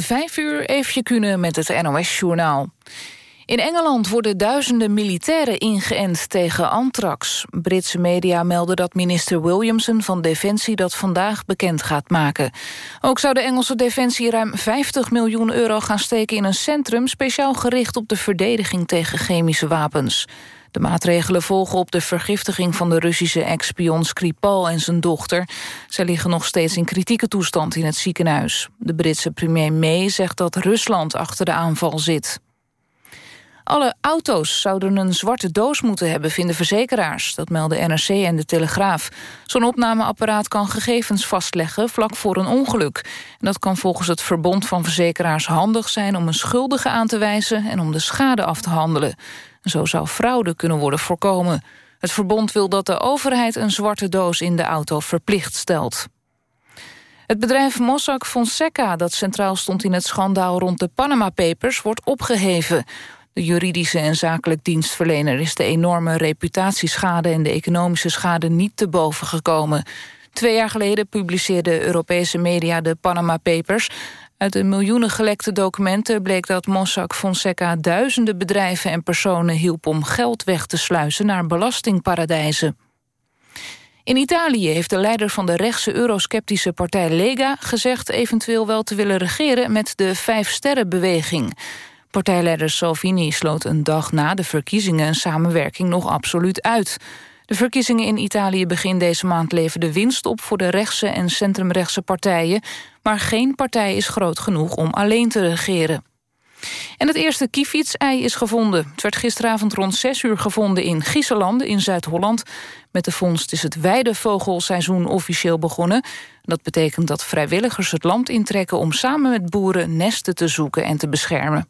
Vijf uur even kunnen met het NOS-journaal. In Engeland worden duizenden militairen ingeënt tegen anthrax. Britse media melden dat minister Williamson van Defensie dat vandaag bekend gaat maken. Ook zou de Engelse Defensie ruim 50 miljoen euro gaan steken in een centrum... speciaal gericht op de verdediging tegen chemische wapens. De maatregelen volgen op de vergiftiging van de Russische ex-spion Skripal en zijn dochter. Zij liggen nog steeds in kritieke toestand in het ziekenhuis. De Britse premier May zegt dat Rusland achter de aanval zit. Alle auto's zouden een zwarte doos moeten hebben, vinden verzekeraars. Dat melden NRC en De Telegraaf. Zo'n opnameapparaat kan gegevens vastleggen vlak voor een ongeluk. Dat kan volgens het Verbond van Verzekeraars handig zijn... om een schuldige aan te wijzen en om de schade af te handelen. Zo zou fraude kunnen worden voorkomen. Het verbond wil dat de overheid een zwarte doos in de auto verplicht stelt. Het bedrijf Mossack Fonseca, dat centraal stond in het schandaal rond de Panama Papers, wordt opgeheven. De juridische en zakelijk dienstverlener is de enorme reputatieschade en de economische schade niet te boven gekomen. Twee jaar geleden publiceerden Europese media de Panama Papers. Uit de miljoenen gelekte documenten bleek dat Mossack Fonseca duizenden bedrijven en personen hielp om geld weg te sluizen naar belastingparadijzen. In Italië heeft de leider van de rechtse eurosceptische partij Lega gezegd eventueel wel te willen regeren met de Vijf-Sterren-beweging. Partijleider Salvini sloot een dag na de verkiezingen een samenwerking nog absoluut uit. De verkiezingen in Italië begin deze maand leveren winst op voor de rechtse en centrumrechtse partijen, maar geen partij is groot genoeg om alleen te regeren. En het eerste kievitsei is gevonden. Het werd gisteravond rond 6 uur gevonden in Griezenland in Zuid-Holland. Met de vondst is het weidevogelseizoen officieel begonnen. Dat betekent dat vrijwilligers het land intrekken... om samen met boeren nesten te zoeken en te beschermen.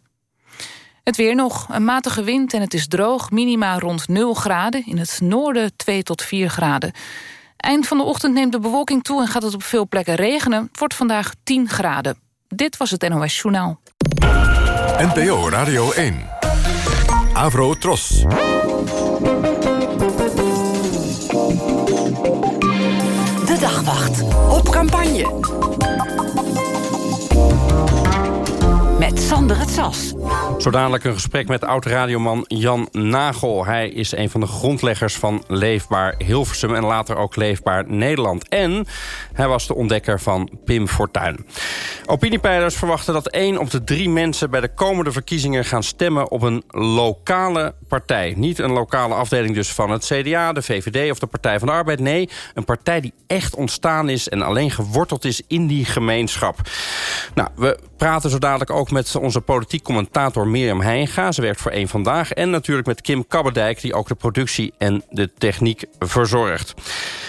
Het weer nog, een matige wind en het is droog. Minima rond 0 graden, in het noorden 2 tot 4 graden. Eind van de ochtend neemt de bewolking toe en gaat het op veel plekken regenen. Het wordt vandaag 10 graden. Dit was het NOS Journaal. NPO Radio 1. Avro Tros. De Dagwacht. Op campagne. Met Sander het Sas. Zo dadelijk een gesprek met oud-radioman Jan Nagel. Hij is een van de grondleggers van Leefbaar Hilversum... en later ook Leefbaar Nederland. En hij was de ontdekker van Pim Fortuyn. Opiniepeilers verwachten dat één op de drie mensen... bij de komende verkiezingen gaan stemmen op een lokale partij. Niet een lokale afdeling dus van het CDA, de VVD of de Partij van de Arbeid. Nee, een partij die echt ontstaan is... en alleen geworteld is in die gemeenschap. Nou, we praten zo dadelijk ook met onze politiek commentator Mirjam Heinga. Ze werkt voor één Vandaag. En natuurlijk met Kim Kabberdijk, die ook de productie en de techniek verzorgt.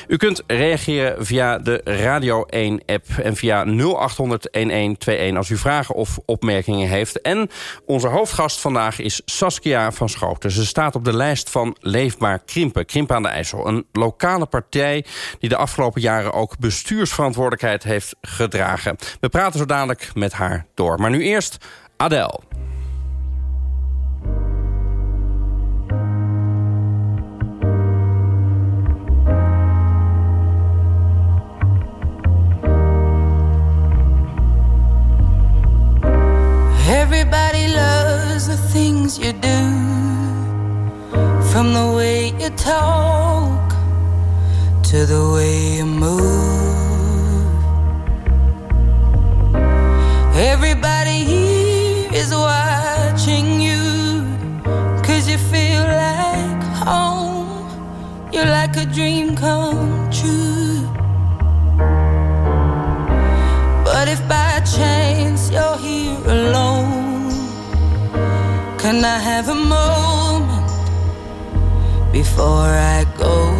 U kunt reageren via de Radio 1-app en via 0800-1121... als u vragen of opmerkingen heeft. En onze hoofdgast vandaag is Saskia van Schoten. Ze staat op de lijst van Leefbaar Krimpen, Krimpen aan de IJssel. Een lokale partij die de afgelopen jaren ook bestuursverantwoordelijkheid heeft gedragen. We praten zo dadelijk met haar door. Maar nu eerst Adele. Everybody loves the things you do From the way you talk To the way you move Everybody here is watching you. Cause you feel like home. You're like a dream come true. But if by chance you're here alone Can I have a moment Before I go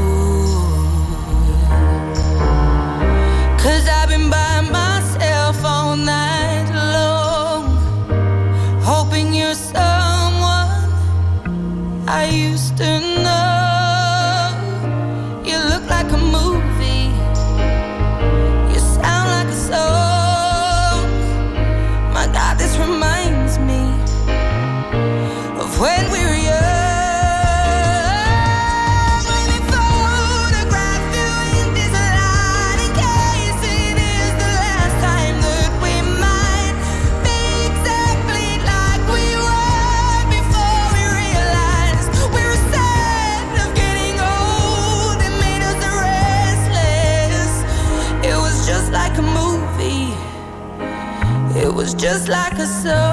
just like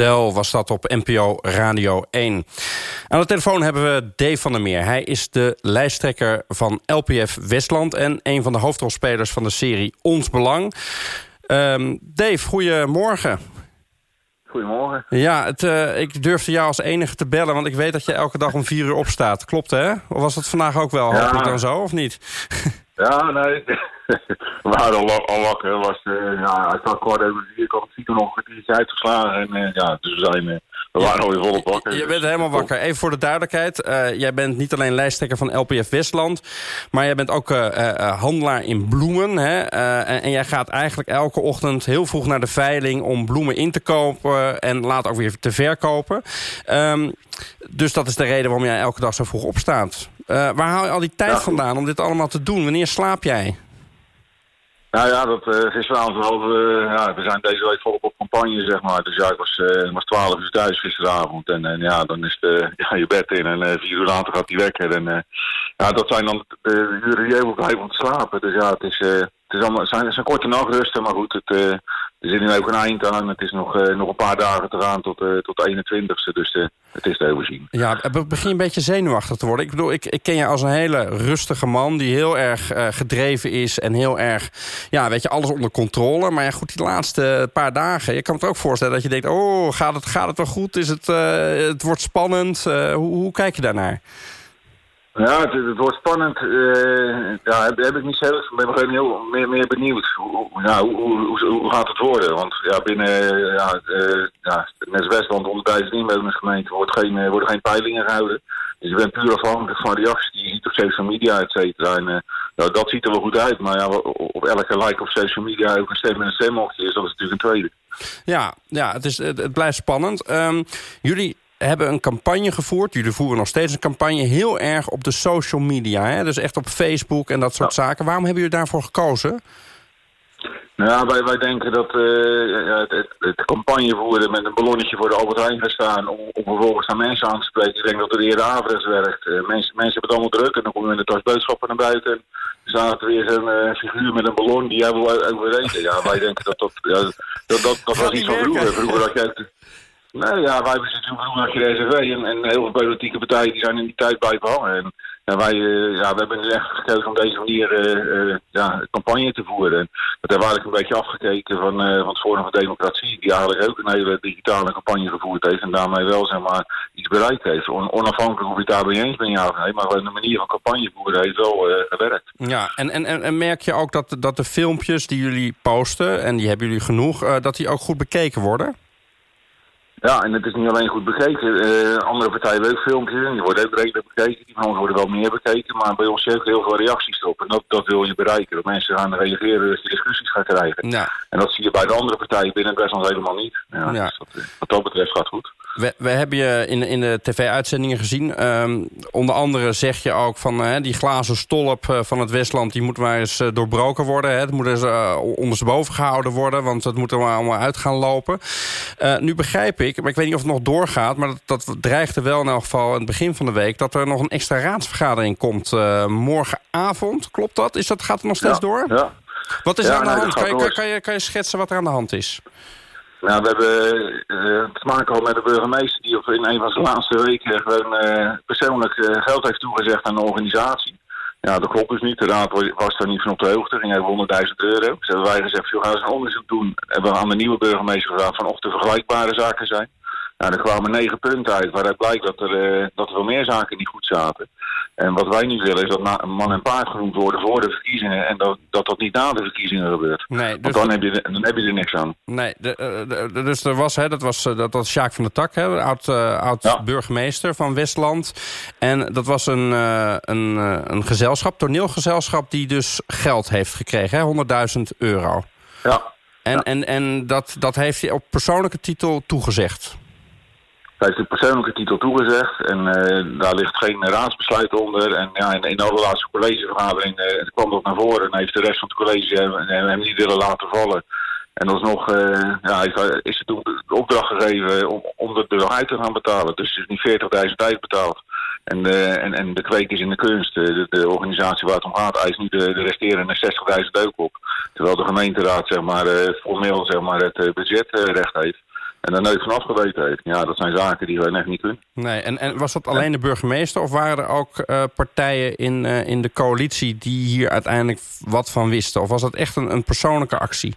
Adele was dat op NPO Radio 1. Aan de telefoon hebben we Dave van der Meer. Hij is de lijsttrekker van LPF Westland... en een van de hoofdrolspelers van de serie Ons Belang. Ehm, Dave, goedemorgen. Goedemorgen. Ja, het, eh, ik durfde jou als enige te bellen... want ik weet dat je elke dag om vier uur opstaat. Klopt, hè? Of was dat vandaag ook wel, Ja. hoop ik dan zo, of niet? Ja, nee. We waren al, wakker. Was, eh, ja, hij staat kwart over vier. Het ziekenhuis nog een kwartiertje uitgeslagen. En eh, ja, dus we, zijn, eh, we waren alweer volop wakker. Je bent helemaal wakker. Even voor de duidelijkheid. jij bent niet alleen lijsttrekker van LPF Westland... maar jij bent ook handelaar in bloemen. Hè? En, en jij gaat eigenlijk elke ochtend heel vroeg naar de veiling... om bloemen in te kopen en later ook weer te verkopen. Ehm, dus dat is de reden waarom jij elke dag zo vroeg opstaat. Waar haal je al die tijd Ja. vandaan om dit allemaal te doen? Wanneer slaap jij? Nou ja, dat uh, gisteravond wel. eh, ja, we zijn deze week volop op campagne, zeg maar. Dus ja, ik was, ik was 12 uur thuis gisteravond. En, en ja, dan is eh, ja, je bed in en vier uur later gaat die wekker. En ja, dat zijn dan de uren die je even blijven slapen. Dus ja, het is, het is allemaal, zijn, zijn korte nachtrusten, maar goed, het, er zit nu ook een eind aan. Het is nog, eh, nog een paar dagen te gaan tot, eh, tot de 21ste, dus eh, het is te overzien. Ja, het begin een beetje zenuwachtig te worden. Ik bedoel, ik, ik ken je als een hele rustige man... die heel erg gedreven is en heel erg... ja, weet je, alles onder controle. Maar ja, goed, die laatste paar dagen... je kan het ook voorstellen dat je denkt... oh, gaat het, gaat het wel goed? Is het, het wordt spannend. Hoe, hoe kijk je daarnaar? Ja, het, het wordt spannend. eh ja, heb, ik niet zelf. Ik ben heel meer, meer benieuwd. Hoe, ja, hoe, hoe, gaat het worden? Want ja, binnen eh, ja, eh ja, Westland, 100.000 inwonersgemeente, wordt geen, worden geen peilingen gehouden. Dus je bent puur afhankelijk van reacties die je ziet op social media, et cetera. En nou, dat ziet er wel goed uit. Maar ja, op elke like op social media ook een stem en een stemmochtje is, dat is natuurlijk een tweede. Ja, ja het, is, het, het blijft spannend. Ehm, jullie hebben een campagne gevoerd. Jullie voeren nog steeds een campagne heel erg op de social media. Hè? Dus echt op Facebook en dat soort zaken. Waarom hebben jullie daarvoor gekozen? Nou ja, wij, wij denken dat eh, het, het, het campagne voeren met een ballonnetje voor de Albert Heijn gaan staan om, om vervolgens naar mensen aan te spreken. Ik denk dat het eerder averechts werkt. Eh, mensen, mensen hebben het allemaal druk en dan kom je met een tas boodschappen naar buiten. En dan staat er weer zo'n eh, figuur met een ballon die jij wil overreden. Ja, wij denken dat dat, ja, dat, dat, dat, dat was iets van vroeger. Vroeger had je. Nee, ja, wij hebben natuurlijk vroeger je de en, en heel veel politieke partijen die zijn in die tijd hangen. En, wij, eh, ja, we hebben dus echt gekozen om deze manier eh, eh, ja, campagne te voeren. En dat hebben we een beetje afgekeken van, van het Forum van Democratie, die eigenlijk ook een hele digitale campagne gevoerd heeft en daarmee wel zeg maar, iets bereikt heeft. On- onafhankelijk of je het daarbij eens bent, ja nee, maar de manier van campagne voeren heeft wel gewerkt. Ja, en, en, en merk je ook dat, dat de filmpjes die jullie posten... en die hebben jullie genoeg, dat die ook goed bekeken worden? Ja, en het is niet alleen goed bekeken. Eh, andere partijen hebben ook filmpjes die worden ook redelijk bekeken. Die van ons worden wel meer bekeken, maar bij ons zit heel veel reacties erop. En dat, dat wil je bereiken. Dat mensen gaan reageren, dat je discussies gaat krijgen. Ja. En dat zie je bij de andere partijen binnen Westland helemaal niet. Ja, Ja. Dus dat, eh, wat dat betreft gaat goed. We, we hebben je in, in de tv-uitzendingen gezien. Ehm, onder andere zeg je ook van eh, die glazen stolp eh, van het Westland... die moet maar eens eh, doorbroken worden. Hè. Het moet eens eh, ondersteboven gehouden worden... want het moet er maar allemaal uit gaan lopen. Nu begrijp ik, maar ik weet niet of het nog doorgaat... maar dat, dat dreigde wel in elk geval in het begin van de week... dat er nog een extra raadsvergadering komt morgenavond. Klopt dat? Is dat? Gaat het nog steeds ja. door? Ja. Wat is Ja, er aan de hand? gaat Kan je, kan, door. kan je, kan je schetsen wat er aan de hand is? Nou, we hebben eh, te maken gehad met de burgemeester die in een van zijn laatste weken gewoon eh, persoonlijk eh, geld heeft toegezegd aan de organisatie. Ja, dat klopt dus niet. De raad was- daar niet van op de hoogte. ging over 100.000 euro. Dus hebben wij gezegd, joh, gaan we eens een onderzoek doen. Hebben we aan de nieuwe burgemeester gevraagd van of er vergelijkbare zaken zijn. Nou, er kwamen negen punten uit waaruit blijkt dat er, dat er wel meer zaken niet goed zaten. En wat wij nu willen is dat man en paard genoemd worden voor de verkiezingen. En dat dat, dat niet na de verkiezingen gebeurt. Nee, dus Want dan heb, je, er- dan heb je er niks aan. Nee, de, eh, de- de- dus er was, hè, dat was, eh, dat was Sjaak van der Tak, hè, oud, eh, oud Ja. burgemeester van Westland. En dat was een, eh, een, een gezelschap, toneelgezelschap, die dus geld heeft gekregen, hè, 100.000 euro. Ja. En, Ja. en, en dat, dat heeft hij op persoonlijke titel toegezegd. Hij heeft een persoonlijke titel toegezegd en eh, daar ligt geen raadsbesluit onder. En ja, in, in de allerlaatste collegevergadering eh, kwam dat naar voren en heeft de rest van het college hem, hem niet willen laten vallen. En alsnog eh, ja, is er toen de opdracht gegeven om, om er nog uit te gaan betalen. Dus het is nu 40.000 uitbetaald. En, en, en de is in de kunst. De, de organisatie waar het om gaat eist nu de, de resterende 60.000 ook op. Terwijl de gemeenteraad zeg maar, formeel zeg maar, het eh, budgetrecht heeft. En daar nooit van afgeweten heeft. Ja, dat zijn zaken die wij echt niet kunnen. Nee, en, en was dat alleen de burgemeester of waren er ook eh, partijen in, eh, in de coalitie die hier uiteindelijk wat van wisten? Of was dat echt een, een persoonlijke actie?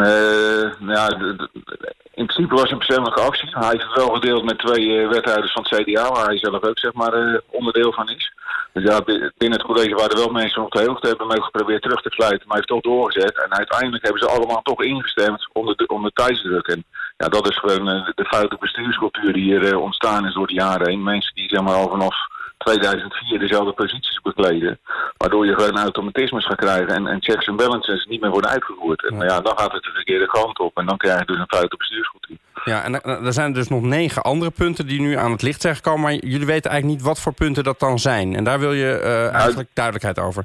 Eh, in principe was het een persoonlijke actie. Hij heeft het wel gedeeld met twee eh, wethouders van het CDA, waar hij zelf ook zeg maar, eh, onderdeel van is. Dus ja, bi- binnen het college waren er wel mensen op de hoogte, hebben hem geprobeerd terug te sluiten, maar hij heeft toch doorgezet. En uiteindelijk hebben ze allemaal toch ingestemd onder, de, onder tijdsdruk. En ja, dat is gewoon de foute bestuurscultuur die hier ontstaan is door de jaren heen. Mensen die zeg maar al vanaf 2004 dezelfde posities bekleden. Waardoor je gewoon automatismes gaat krijgen en, en checks en balances niet meer worden uitgevoerd. En ja, dan gaat het de verkeerde kant op en dan krijg je dus een foute bestuurscultuur. Ja, en er zijn dus nog negen andere punten die nu aan het licht zijn gekomen. Maar jullie weten eigenlijk niet wat voor punten dat dan zijn. En daar wil je eh, eigenlijk duidelijkheid over.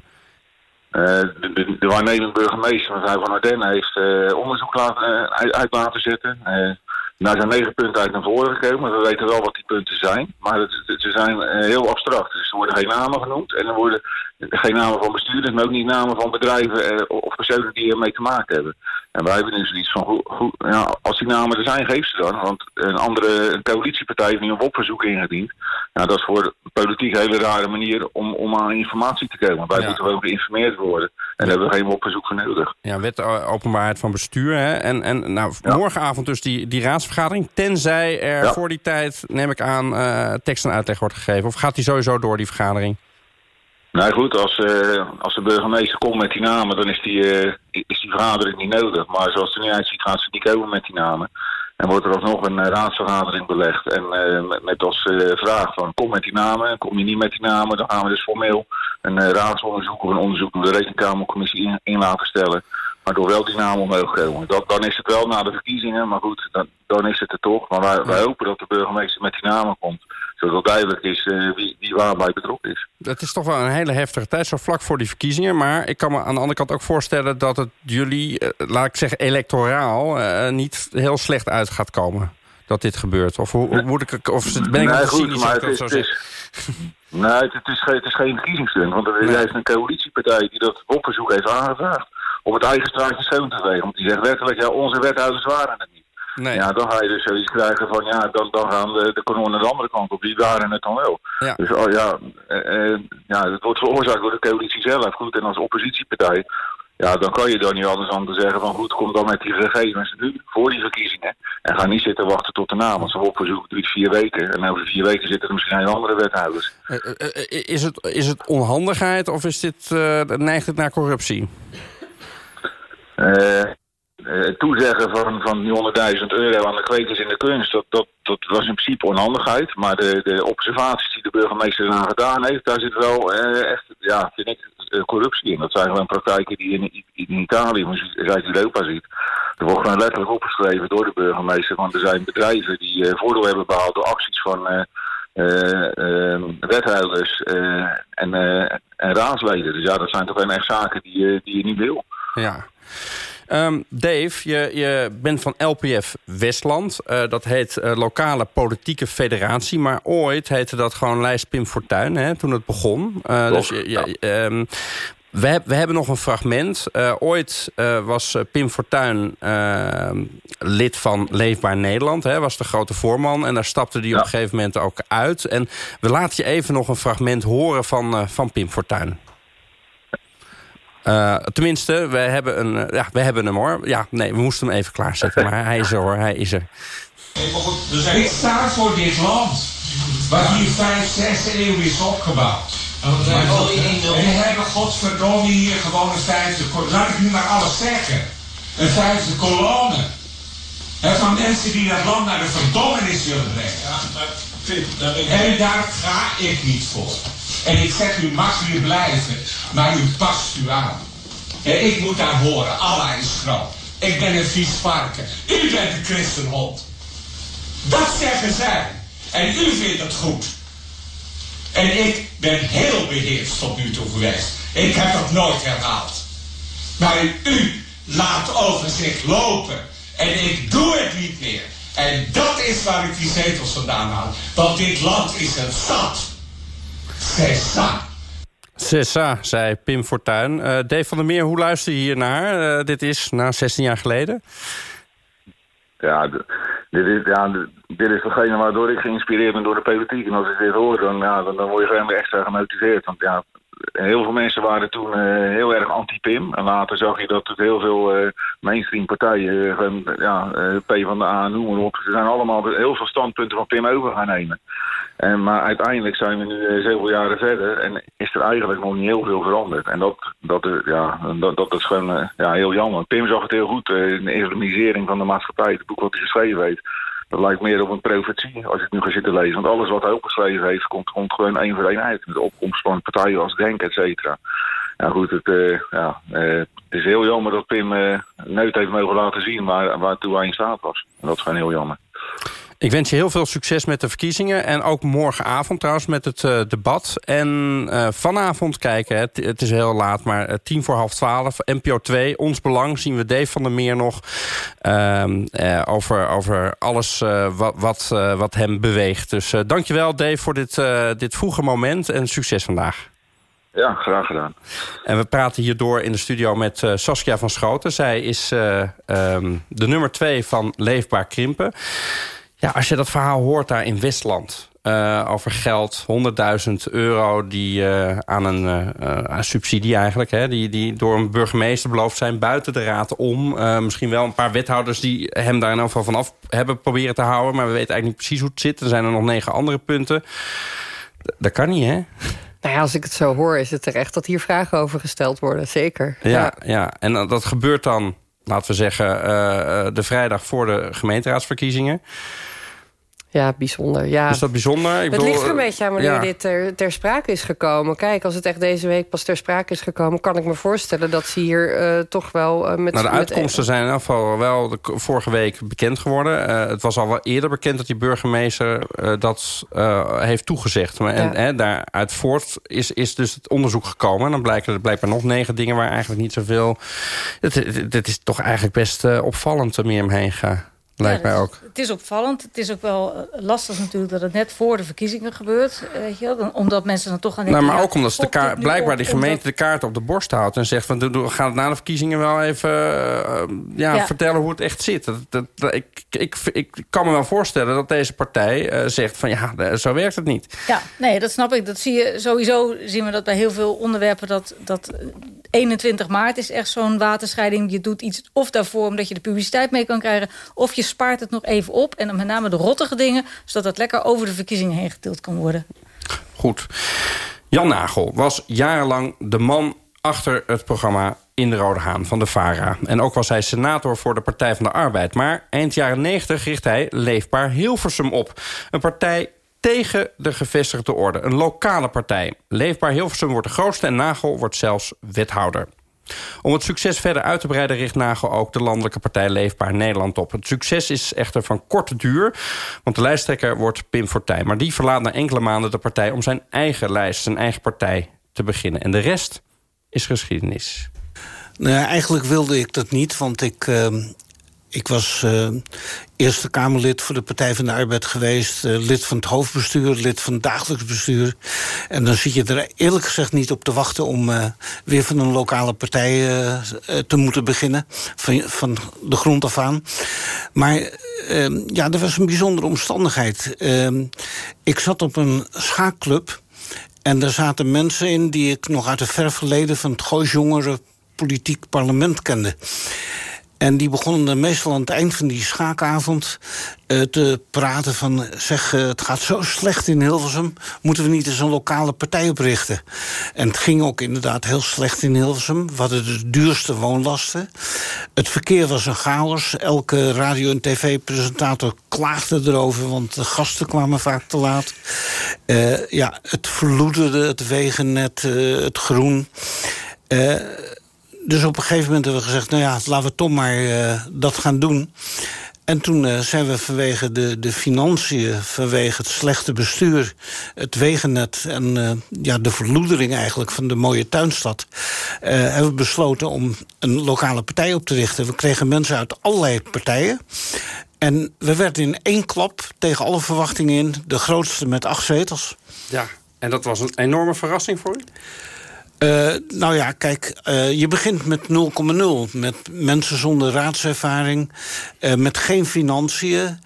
Eh, de, de, de waarnemend burgemeester, mevrouw van Ardennen, heeft eh, onderzoek laten, uit, uit laten zetten. Daar zijn negen punten uit naar voren gekomen. We weten wel wat die punten zijn. Maar het- het- ze zijn eh, heel abstract. Dus er worden geen namen genoemd. En er worden geen namen van bestuurders, maar ook niet namen van bedrijven eh, of personen die ermee te maken hebben. En wij hebben nu zoiets van, goed, goed, ja, als die namen er zijn, geef ze dan. Want een andere een coalitiepartij heeft nu een WOP-verzoek ingediend. Nou, dat is voor de politiek een hele rare manier om, om aan informatie te komen. Wij Ja. moeten wel geïnformeerd worden. En daar hebben we geen WOP-verzoek voor nodig. Ja, wet eh, openbaarheid van bestuur. Hè? En, en nou, Ja. morgenavond dus die, die raadsvergadering. Tenzij er Ja. voor die tijd, neem ik aan, eh, tekst en uitleg wordt gegeven. Of gaat die sowieso door, die vergadering? Nou goed, als, eh, als de burgemeester komt met die namen, dan is die, eh, is die vergadering niet nodig. Maar zoals het er nu uitziet, gaat ze niet komen met die namen. En wordt er alsnog een eh, raadsvergadering belegd. En met, met als vraag van kom met die namen. En kom je niet met die namen, dan gaan we dus formeel een raadsonderzoek of een onderzoek door de rekenkamercommissie in, in laten stellen. Waardoor wel die namen omhoog komen. Dat, dan is het wel na de verkiezingen, maar goed, dan, dan is het er toch. Maar wij, wij hopen dat de burgemeester met die namen komt. Zodat duidelijk is eh, wie, wie waarbij betrokken is. Het is toch wel een hele heftige tijd, zo vlak voor die verkiezingen. Maar ik kan me aan de andere kant ook voorstellen dat het jullie, eh, laat ik zeggen, electoraal eh, niet heel slecht uit gaat komen. Dat dit gebeurt. Of hoe, hoe moet ik of ben ik nee, goed, cynisch maar het dat is, zo het is, nee, het, is, geen- het is geen verkiezingssteun. Want er Nee. heeft een coalitiepartij die dat opverzoek heeft aangevraagd. Om het eigen straatje schoon te vegen. Want die zegt letterlijk, ja, onze wethouders waren het niet. Nee. Ja, dan ga je dus zoiets krijgen van, ja, dan, dan gaan de, de kanonnen de andere kant op. Die waren het dan wel. Ja. Dus oh, ja, eh, eh, ja, het wordt veroorzaakt door de coalitie zelf. Goed, en als oppositiepartij, ja, dan kan je dan niet anders dan te zeggen van, goed, kom dan met die gegevens nu voor die verkiezingen. En ga niet zitten wachten tot daarna, want zo'n opverzoek duurt vier weken. En over vier weken zitten er misschien een andere wethouders. Eh, eh, is, het, is het onhandigheid of is dit, eh, neigt het naar corruptie? Eh, toezeggen van, van die 100.000 euro aan de kwekers in de kunst, dat, dat, dat was in principe onhandigheid. Maar de, de observaties die de burgemeester eraan gedaan heeft, daar zit wel eh, echt, ja, corruptie in. Dat zijn gewoon praktijken die je in, in Italië, maar Zuid-Europa ziet. Er wordt gewoon letterlijk opgeschreven door de burgemeester. Want er zijn bedrijven die voordeel hebben behaald door acties van eh, eh, eh, wethouders en, en raadsleden. Dus ja, dat zijn toch wel echt zaken die, je- die je niet wil. Ja. Ehm, Dave, je, je bent van LPF Westland. Eh, dat heet eh, Lokale Politieke Federatie. Maar ooit heette dat gewoon Lijst Pim Fortuyn, hè, toen het begon. Eh, dus, ehm, we, we hebben nog een fragment. Ooit was Pim Fortuyn eh, lid van Leefbaar Nederland. Hè, was de grote voorman. En daar stapte hij op een gegeven moment ook uit. En we laten je even nog een fragment horen van, van Pim Fortuyn. Eh, tenminste, we hebben, een, eh, ja, we hebben hem hoor. Ja, nee, we moesten hem even klaarzetten. Maar hij is er hoor, hij is er. Ik sta voor dit land. Wat hier vijf, zes eeuw is opgebouwd. En we hebben godverdomme hier gewoon een vijfde kolonne. Laat ik nu maar alles zeggen. Een vijfde kolonne. Van mensen die dat land naar de verdommenis willen brengen. En daar ga ik niet voor. En ik zeg, u mag hier blijven, maar u past u aan. En ik moet daar horen, Allah is groot. Ik ben een vies varken. U bent een christenhond. Dat zeggen zij. En u vindt het goed. En ik ben heel beheerst tot nu toe geweest. Ik heb dat nooit herhaald. Maar u laat over zich lopen. En ik doe het niet meer. En dat is waar ik die zetels vandaan haal. Want dit land is een zat. C'est ça. Cessa, zei Pim Fortuyn. Eh Dave van der Meer, hoe luister je hier naar? Eh, dit is na 16 jaar geleden. Ja, dit is, ja, dit is degene waardoor ik geïnspireerd ben door de politiek. En als ik dit hoor, dan, ja, dan, dan word je gewoon weer extra gemotiveerd. Want ja, heel veel mensen waren toen eh, heel erg anti-Pim. En later zag je dat heel veel eh, mainstream partijen, eh, ja, P van de A, noem maar op. Ze zijn allemaal heel veel standpunten van Pim over gaan nemen. En, maar uiteindelijk zijn we nu zoveel jaren verder en is er eigenlijk nog niet heel veel veranderd. En dat, dat, ja, dat, dat is gewoon ja, heel jammer. Pim zag het heel goed in de islamisering van de maatschappij, het boek wat hij geschreven heeft. Dat lijkt meer op een profetie als ik nu ga zitten lezen. Want alles wat hij opgeschreven heeft, komt, komt gewoon één voor één uit. De opkomst van partijen als Denk, et cetera. Ja goed, het, eh, ja, eh, het is heel jammer dat Pim eh nooit heeft mogen laten zien waar, waartoe hij in staat was. En dat is gewoon heel jammer. Ik wens je heel veel succes met de verkiezingen. En ook morgenavond trouwens met het eh, debat. En eh, vanavond kijken, het, het is heel laat, maar eh, tien voor half twaalf. NPO 2, Ons Belang, zien we Dave van der Meer nog. ehm, eh, over, over alles wat, wat, wat hem beweegt. Dus dankjewel Dave voor dit, dit vroege moment. En succes vandaag. Ja, graag gedaan. En we praten hierdoor in de studio met Saskia van Schoten. Zij is eh, ehm, de nummer twee van Leefbaar Krimpen. Ja, als je dat verhaal hoort daar in Westland... eh, over geld, 100.000 euro die eh, aan een eh, aan subsidie eigenlijk... Hè, die, die door een burgemeester beloofd zijn buiten de raad om. Misschien wel een paar wethouders die hem daar in ieder geval vanaf hebben proberen te houden... maar we weten eigenlijk niet precies hoe het zit. Er zijn er nog negen andere punten. D- dat kan niet, hè? Nou ja, als ik het zo hoor, is het terecht dat hier vragen over gesteld worden. Zeker. Ja, ja. en dat gebeurt dan, laten we zeggen, eh, eh, de vrijdag voor de gemeenteraadsverkiezingen. Ja, bijzonder. Ja. Is dat bijzonder? Ik het bedoel, ligt er een eh, beetje aan wanneer ja. dit ter, ter sprake is gekomen. Kijk, als het echt deze week pas ter sprake is gekomen... kan ik me voorstellen dat ze hier eh, toch wel eh, met... Nou, de met- uitkomsten zijn in geval wel de, vorige week bekend geworden. Het was al wel eerder bekend dat die burgemeester dat heeft toegezegd. Maar, en Ja. hè, daaruit voort is, is dus het onderzoek gekomen. En dan blijken er blijkbaar nog negen dingen waar eigenlijk niet zoveel... Het, het, het is toch eigenlijk best opvallend om omheen gaan. Lijkt Ja, mij dat ook. is- Het is opvallend. Het is ook wel eh, lastig natuurlijk dat het net voor de verkiezingen gebeurt. eh, Weet je wel? Omdat mensen dan toch gaan denken... Nou, maar ook omdat ze de kaart, blijkbaar die gemeente omdat- de kaart op de borst houdt... en zegt van, doe- doe- ga het na de verkiezingen wel even eh, ja, Ja. vertellen hoe het echt zit. Dat, dat, dat- ik, ik, ik kan me wel voorstellen dat deze partij zegt van... ja, zo werkt het niet. Ja, nee, dat snap ik. Dat zie je sowieso zien we dat bij heel veel onderwerpen dat, dat eh, 21 maart is echt zo'n waterscheiding. Je doet iets of daarvoor omdat je de publiciteit mee kan krijgen, of je spaart het nog even op en met name de rottige dingen, zodat dat lekker over de verkiezingen heen getild kan worden. Goed. Jan Nagel was jarenlang de man achter het programma in de Rode Haan van de VARA. En ook was hij senator voor de Partij van de Arbeid. Maar eind jaren 90 richt hij Leefbaar Hilversum op. Een partij tegen de gevestigde orde. Een lokale partij. Leefbaar Hilversum wordt de grootste en Nagel wordt zelfs wethouder. Om het succes verder uit te breiden richt Nagel ook de landelijke partij Leefbaar Nederland op. Het succes is echter van korte duur, want de lijsttrekker wordt Pim Fortuyn. Maar die verlaat na enkele maanden de partij om zijn eigen lijst, zijn eigen partij te beginnen. En de rest is geschiedenis. Nou ja, eigenlijk wilde ik dat niet, want ik, uh, ik was uh, Eerste Kamerlid voor de Partij van de Arbeid geweest... Uh, lid van het hoofdbestuur, lid van het dagelijks bestuur. En dan zit je er eerlijk gezegd niet op te wachten... om weer van een lokale partij te moeten beginnen, van, van de grond af aan. Maar ja, er was een bijzondere omstandigheid. ik zat op een schaakclub... En daar zaten mensen in die ik nog uit het ver verleden... van het Gooisjongeren politiek parlement kende. En die begonnen meestal aan het eind van die schaakavond uh, te praten van... zeg, uh, het gaat zo slecht in Hilversum, moeten we niet eens een lokale partij oprichten? En het ging ook inderdaad heel slecht in Hilversum. We hadden de duurste woonlasten. Het verkeer was een chaos. Elke radio- en tv-presentator klaagde erover... want de gasten kwamen vaak te laat. Uh, ja, het verloederde, het wegennet, het groen dus op een gegeven moment hebben we gezegd... nou ja, laten we toch maar uh, dat gaan doen. En toen uh, zijn we vanwege de, de financiën, vanwege het slechte bestuur... het wegennet en uh, ja, de verloedering eigenlijk van de mooie tuinstad... hebben we besloten om een lokale partij op te richten. We kregen mensen uit allerlei partijen. En we werden in één klap, tegen alle verwachtingen in... de grootste met acht zetels. Ja, en dat was een enorme verrassing voor u? Uh, nou ja, kijk, uh, je begint met 0,0. Met mensen zonder raadservaring. Uh, met geen financiën.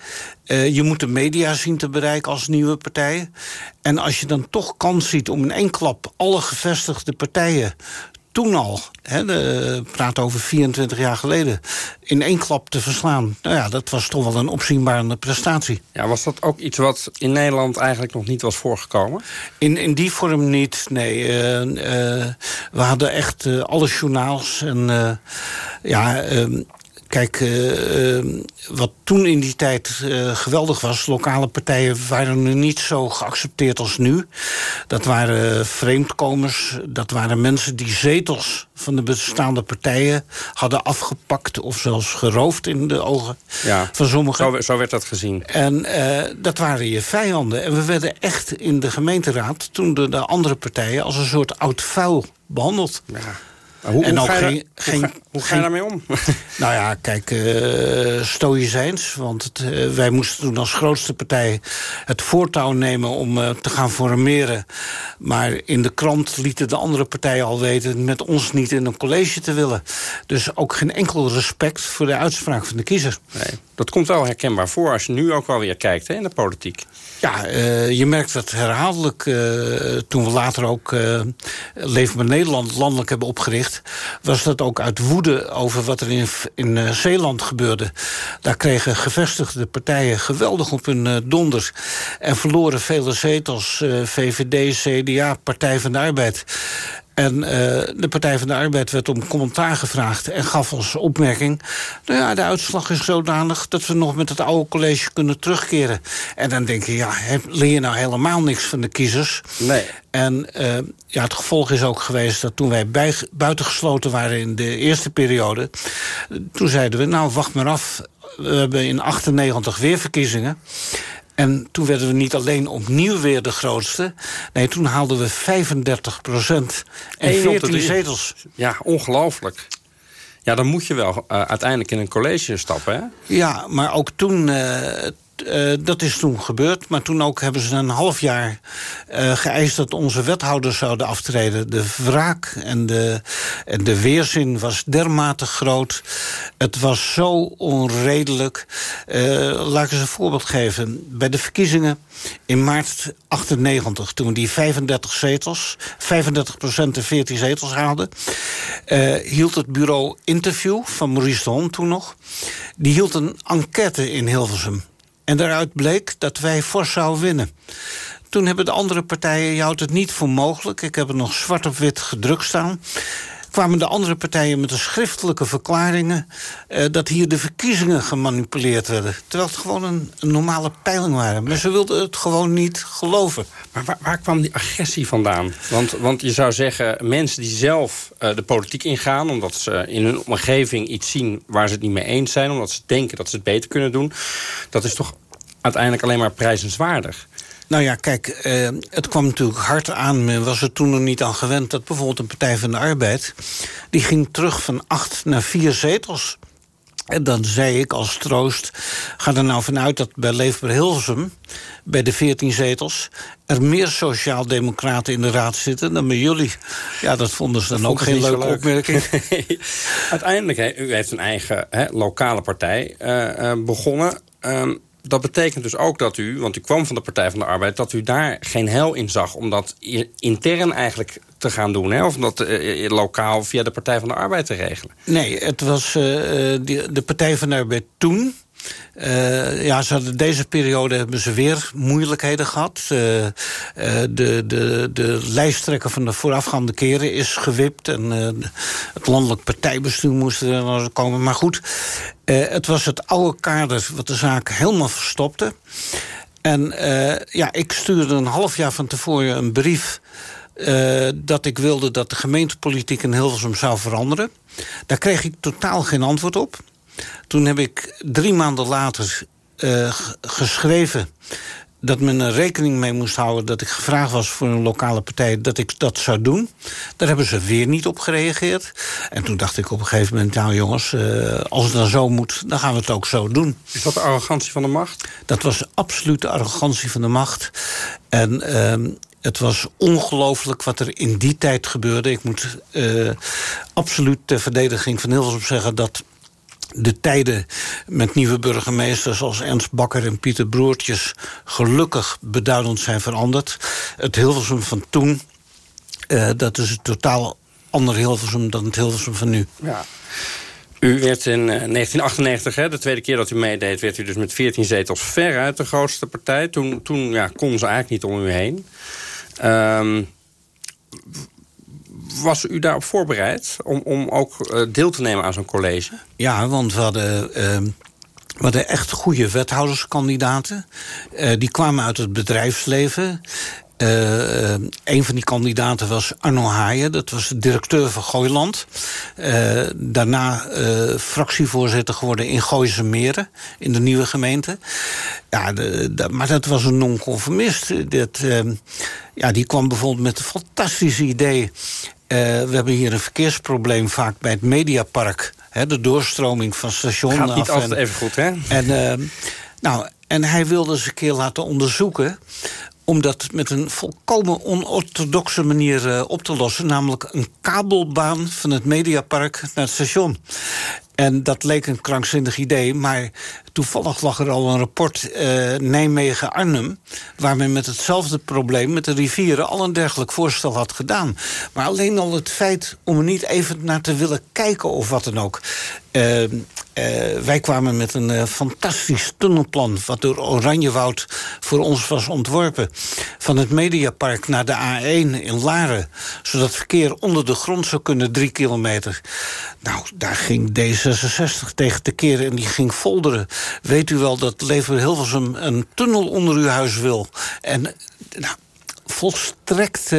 je moet de media zien te bereiken als nieuwe partij. En als je dan toch kans ziet om in één klap... alle gevestigde partijen toen al, hè, de, praat over 24 jaar geleden... in één klap te verslaan. Nou ja, dat was toch wel een opzienbarende prestatie. Ja, was dat ook iets wat in Nederland eigenlijk nog niet was voorgekomen? In, in die vorm niet, nee. Uh, uh, we hadden echt uh, alle journaals en ja... Ehm, Kijk, uh, uh, wat toen in die tijd uh, geweldig was... lokale partijen waren nu niet zo geaccepteerd als nu. Dat waren vreemdkomers, dat waren mensen die zetels... van de bestaande partijen hadden afgepakt... of zelfs geroofd in de ogen ja, van sommigen. Zo, zo werd dat gezien. En dat waren je vijanden. En we werden echt in de gemeenteraad... toen de, de andere partijen als een soort oud vuil behandeld. Ja. Hoe, en ook ga je, geen, hoe, geen, ga, hoe ga je daarmee om? Nou ja, kijk, uh, stoïcijns. Want het, uh, wij moesten toen als grootste partij het voortouw nemen om uh, te gaan formeren. Maar in de krant lieten de andere partijen al weten... met ons niet in een college te willen. Dus ook geen enkel respect voor de uitspraak van de kiezer. Nee, dat komt wel herkenbaar voor als je nu ook wel weer kijkt hè, in de politiek. Ja, je merkt dat herhaaldelijk toen we later ook Leefbaar Nederland landelijk hebben opgericht... was dat ook uit woede over wat er in, in uh, Zeeland gebeurde. Daar kregen gevestigde partijen geweldig op hun uh, donder... en verloren vele zetels, uh, VVD, CDA, Partij van de Arbeid... En uh, de Partij van de Arbeid werd om commentaar gevraagd... en gaf als opmerking... nou ja, de uitslag is zodanig dat we nog met het oude college kunnen terugkeren. En dan denk je, ja, leer je nou helemaal niks van de kiezers? Nee. En uh, ja, het gevolg is ook geweest dat toen wij bij, buitengesloten waren... in de eerste periode, toen zeiden we, nou, wacht maar af... We hebben in 98 weer verkiezingen. En toen werden we niet alleen opnieuw weer de grootste. Nee, toen haalden we 35 procent en 14 zetels. Ja, ongelooflijk. Ja, dan moet je wel uh, uiteindelijk in een college stappen, hè? Ja, maar ook toen... Uh, uh, dat is toen gebeurd. Maar toen ook hebben ze een half jaar uh, geëist dat onze wethouders zouden aftreden. De wraak en de, en de weerzin was dermate groot. Het was zo onredelijk. Uh, laat ik eens een voorbeeld geven. Bij de verkiezingen in maart 98, toen die 35 zetels, 35 procent en 14 zetels haalden, hield het bureau Interview van Maurice de Hond toen nog, die hield een enquête in Hilversum. En daaruit bleek dat wij fors zouden winnen. Toen hebben de andere partijen, je houdt het niet voor mogelijk... ik heb het nog zwart op wit gedrukt staan... kwamen de andere partijen met de schriftelijke verklaringen... eh, dat hier de verkiezingen gemanipuleerd werden. Terwijl het gewoon een, normale peiling waren. Maar ze wilden het gewoon niet geloven. Maar waar, waar kwam die agressie vandaan? Want, want je zou zeggen, mensen die zelf eh, de politiek ingaan... omdat ze in hun omgeving iets zien waar ze het niet mee eens zijn... omdat ze denken dat ze het beter kunnen doen... dat is toch uiteindelijk alleen maar prijzenswaardig. Nou ja, kijk, eh, het kwam natuurlijk hard aan. Men was er toen nog niet aan gewend dat bijvoorbeeld een Partij van de Arbeid... die ging terug van acht naar vier zetels. En dan zei ik als troost, ga er nou vanuit dat bij Leefbaar Hilversum... bij de 14 zetels er meer sociaal-democraten in de raad zitten dan bij jullie. Ja, dat vonden ze dan Dat ook geen leuke leuk. opmerking. Uiteindelijk, u heeft een eigen hè, lokale partij eh, eh, begonnen. Ehm, dat betekent dus ook dat u, want u kwam van de Partij van de Arbeid... dat u daar geen hel in zag om dat intern eigenlijk te gaan doen. Hè? Of dat eh, eh, lokaal via de Partij van de Arbeid te regelen. Nee, het was eh, eh, die- de Partij van de Arbeid toen. Eh, ja, deze periode hebben ze weer moeilijkheden gehad. Eh, eh, de, de, de lijsttrekker van de voorafgaande keren is gewipt. En het landelijk partijbestuur moest er komen. Maar goed, het was het oude kader wat de zaak helemaal verstopte. En ja, ik stuurde een half jaar van tevoren een brief... dat ik wilde dat de gemeentepolitiek in Hilversum zou veranderen. Daar kreeg ik totaal geen antwoord op. Toen heb ik drie maanden later eh, geschreven dat men er rekening mee moest houden dat ik gevraagd was voor een lokale partij dat ik dat zou doen. Daar hebben ze weer niet op gereageerd. En toen dacht ik op een gegeven moment, nou jongens, eh, als het dan zo moet, dan gaan we het ook zo doen. Is dat de arrogantie van de macht? Dat was absoluut de arrogantie van de macht. En ehm, het was ongelooflijk wat er in die tijd gebeurde. Ik moet eh, absoluut ter verdediging van Hilversum zeggen... dat de tijden met nieuwe burgemeesters als Ernst Bakker en Pieter Broertjes... gelukkig beduidend zijn veranderd. Het Hilversum van toen, eh, dat is een totaal ander Hilversum dan het Hilversum van nu. Ja. U werd in eh, 1998, hè, de tweede keer dat u meedeed... werd u dus met 14 zetels veruit de grootste partij. Toen, toen ja, kon ze eigenlijk niet om u heen. Ehm, was u daarop voorbereid om, om ook eh, deel te nemen aan zo'n college? Ja, want we hadden, ehm, we hadden echt goede wethouderskandidaten. Eh, die kwamen uit het bedrijfsleven. Eh, een van die kandidaten was Arno Haaien. Dat was directeur van Gooiland. Daarna fractievoorzitter geworden in Gooise Meren. In de nieuwe gemeente. Ja, maar dat was een non-conformist. Dat, ehm, ja, die kwam bijvoorbeeld met een fantastisch idee. Eh, we hebben hier een verkeersprobleem vaak bij het Mediapark. Hè, de doorstroming van station Gaat niet af altijd en- even goed, hè? en, ehm, nou, en hij wilde eens een keer laten onderzoeken om dat met een volkomen onorthodoxe manier eh, op te lossen. Namelijk een kabelbaan van het Mediapark naar het station. En dat leek een krankzinnig idee, maar toevallig lag er al een rapport eh, Nijmegen-Arnhem... waar men met hetzelfde probleem, met de rivieren... al een dergelijk voorstel had gedaan. Maar alleen al het feit om er niet even naar te willen kijken of wat dan ook... Eh, eh, wij kwamen met een eh, fantastisch tunnelplan... wat door Oranjewoud voor ons was ontworpen. Van het Mediapark naar de A1 in Laren. Zodat verkeer onder de grond zou kunnen, drie kilometer. Nou, daar ging D66 tegen te keren en die ging folderen. Weet u wel dat Lever Hilversum een tunnel onder uw huis wil? En nou, volstrekt eh,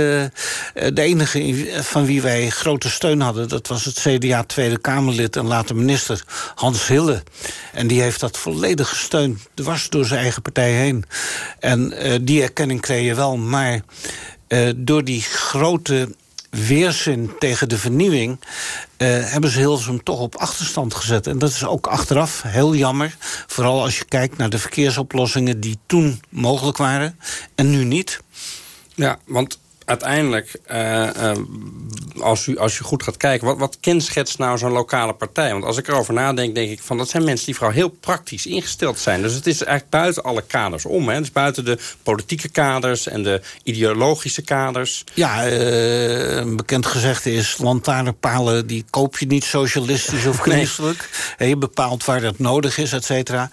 de enige van wie wij grote steun hadden... dat was het CDA Tweede Kamerlid en later minister Hans Hille. En die heeft dat volledig gesteund, dwars door zijn eigen partij heen. En eh, die erkenning kreeg je wel, maar eh, door die grote weerzin tegen de vernieuwing... eh, hebben ze Hilversum toch op achterstand gezet. En dat is ook achteraf heel jammer. Vooral als je kijkt naar de verkeersoplossingen... die toen mogelijk waren en nu niet. Ja, want uiteindelijk, eh, eh, als, u, als u goed gaat kijken... wat, wat kenschetst nou zo'n lokale partij? Want als ik erover nadenk, denk ik van... dat zijn mensen die vooral heel praktisch ingesteld zijn. Dus het is eigenlijk buiten alle kaders om. Hè? Het is buiten de politieke kaders en de ideologische kaders. Ja, eh, een bekend gezegde is... lantaarnpalen die koop je niet socialistisch of Nee. christelijk. Eh, Je bepaalt waar dat nodig is, et cetera.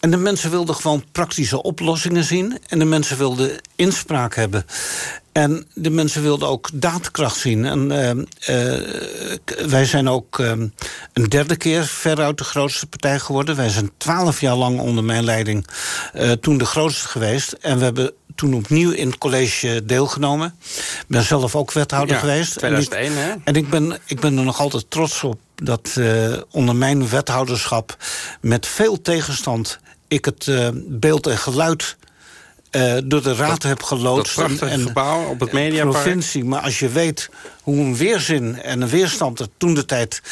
En de mensen wilden gewoon praktische oplossingen zien. En de mensen wilden inspraak hebben. En de mensen wilden ook daadkracht zien. En eh, eh, wij zijn ook eh, een derde keer veruit de grootste partij geworden. Wij zijn twaalf jaar lang onder mijn leiding eh, toen de grootste geweest. En we hebben toen opnieuw in het college deelgenomen. Ik ben zelf ook wethouder Ja, geweest. En ik- 2001, hè? en ik ben, ik ben er nog altijd trots op dat eh, onder mijn wethouderschap met veel tegenstand ik het beeld en geluid eh, door de raad heb geloodst. dat prachtige gebouw op het Mediapark. Provincie, maar als je weet hoe een weerzin en een weerstand er toen de tijd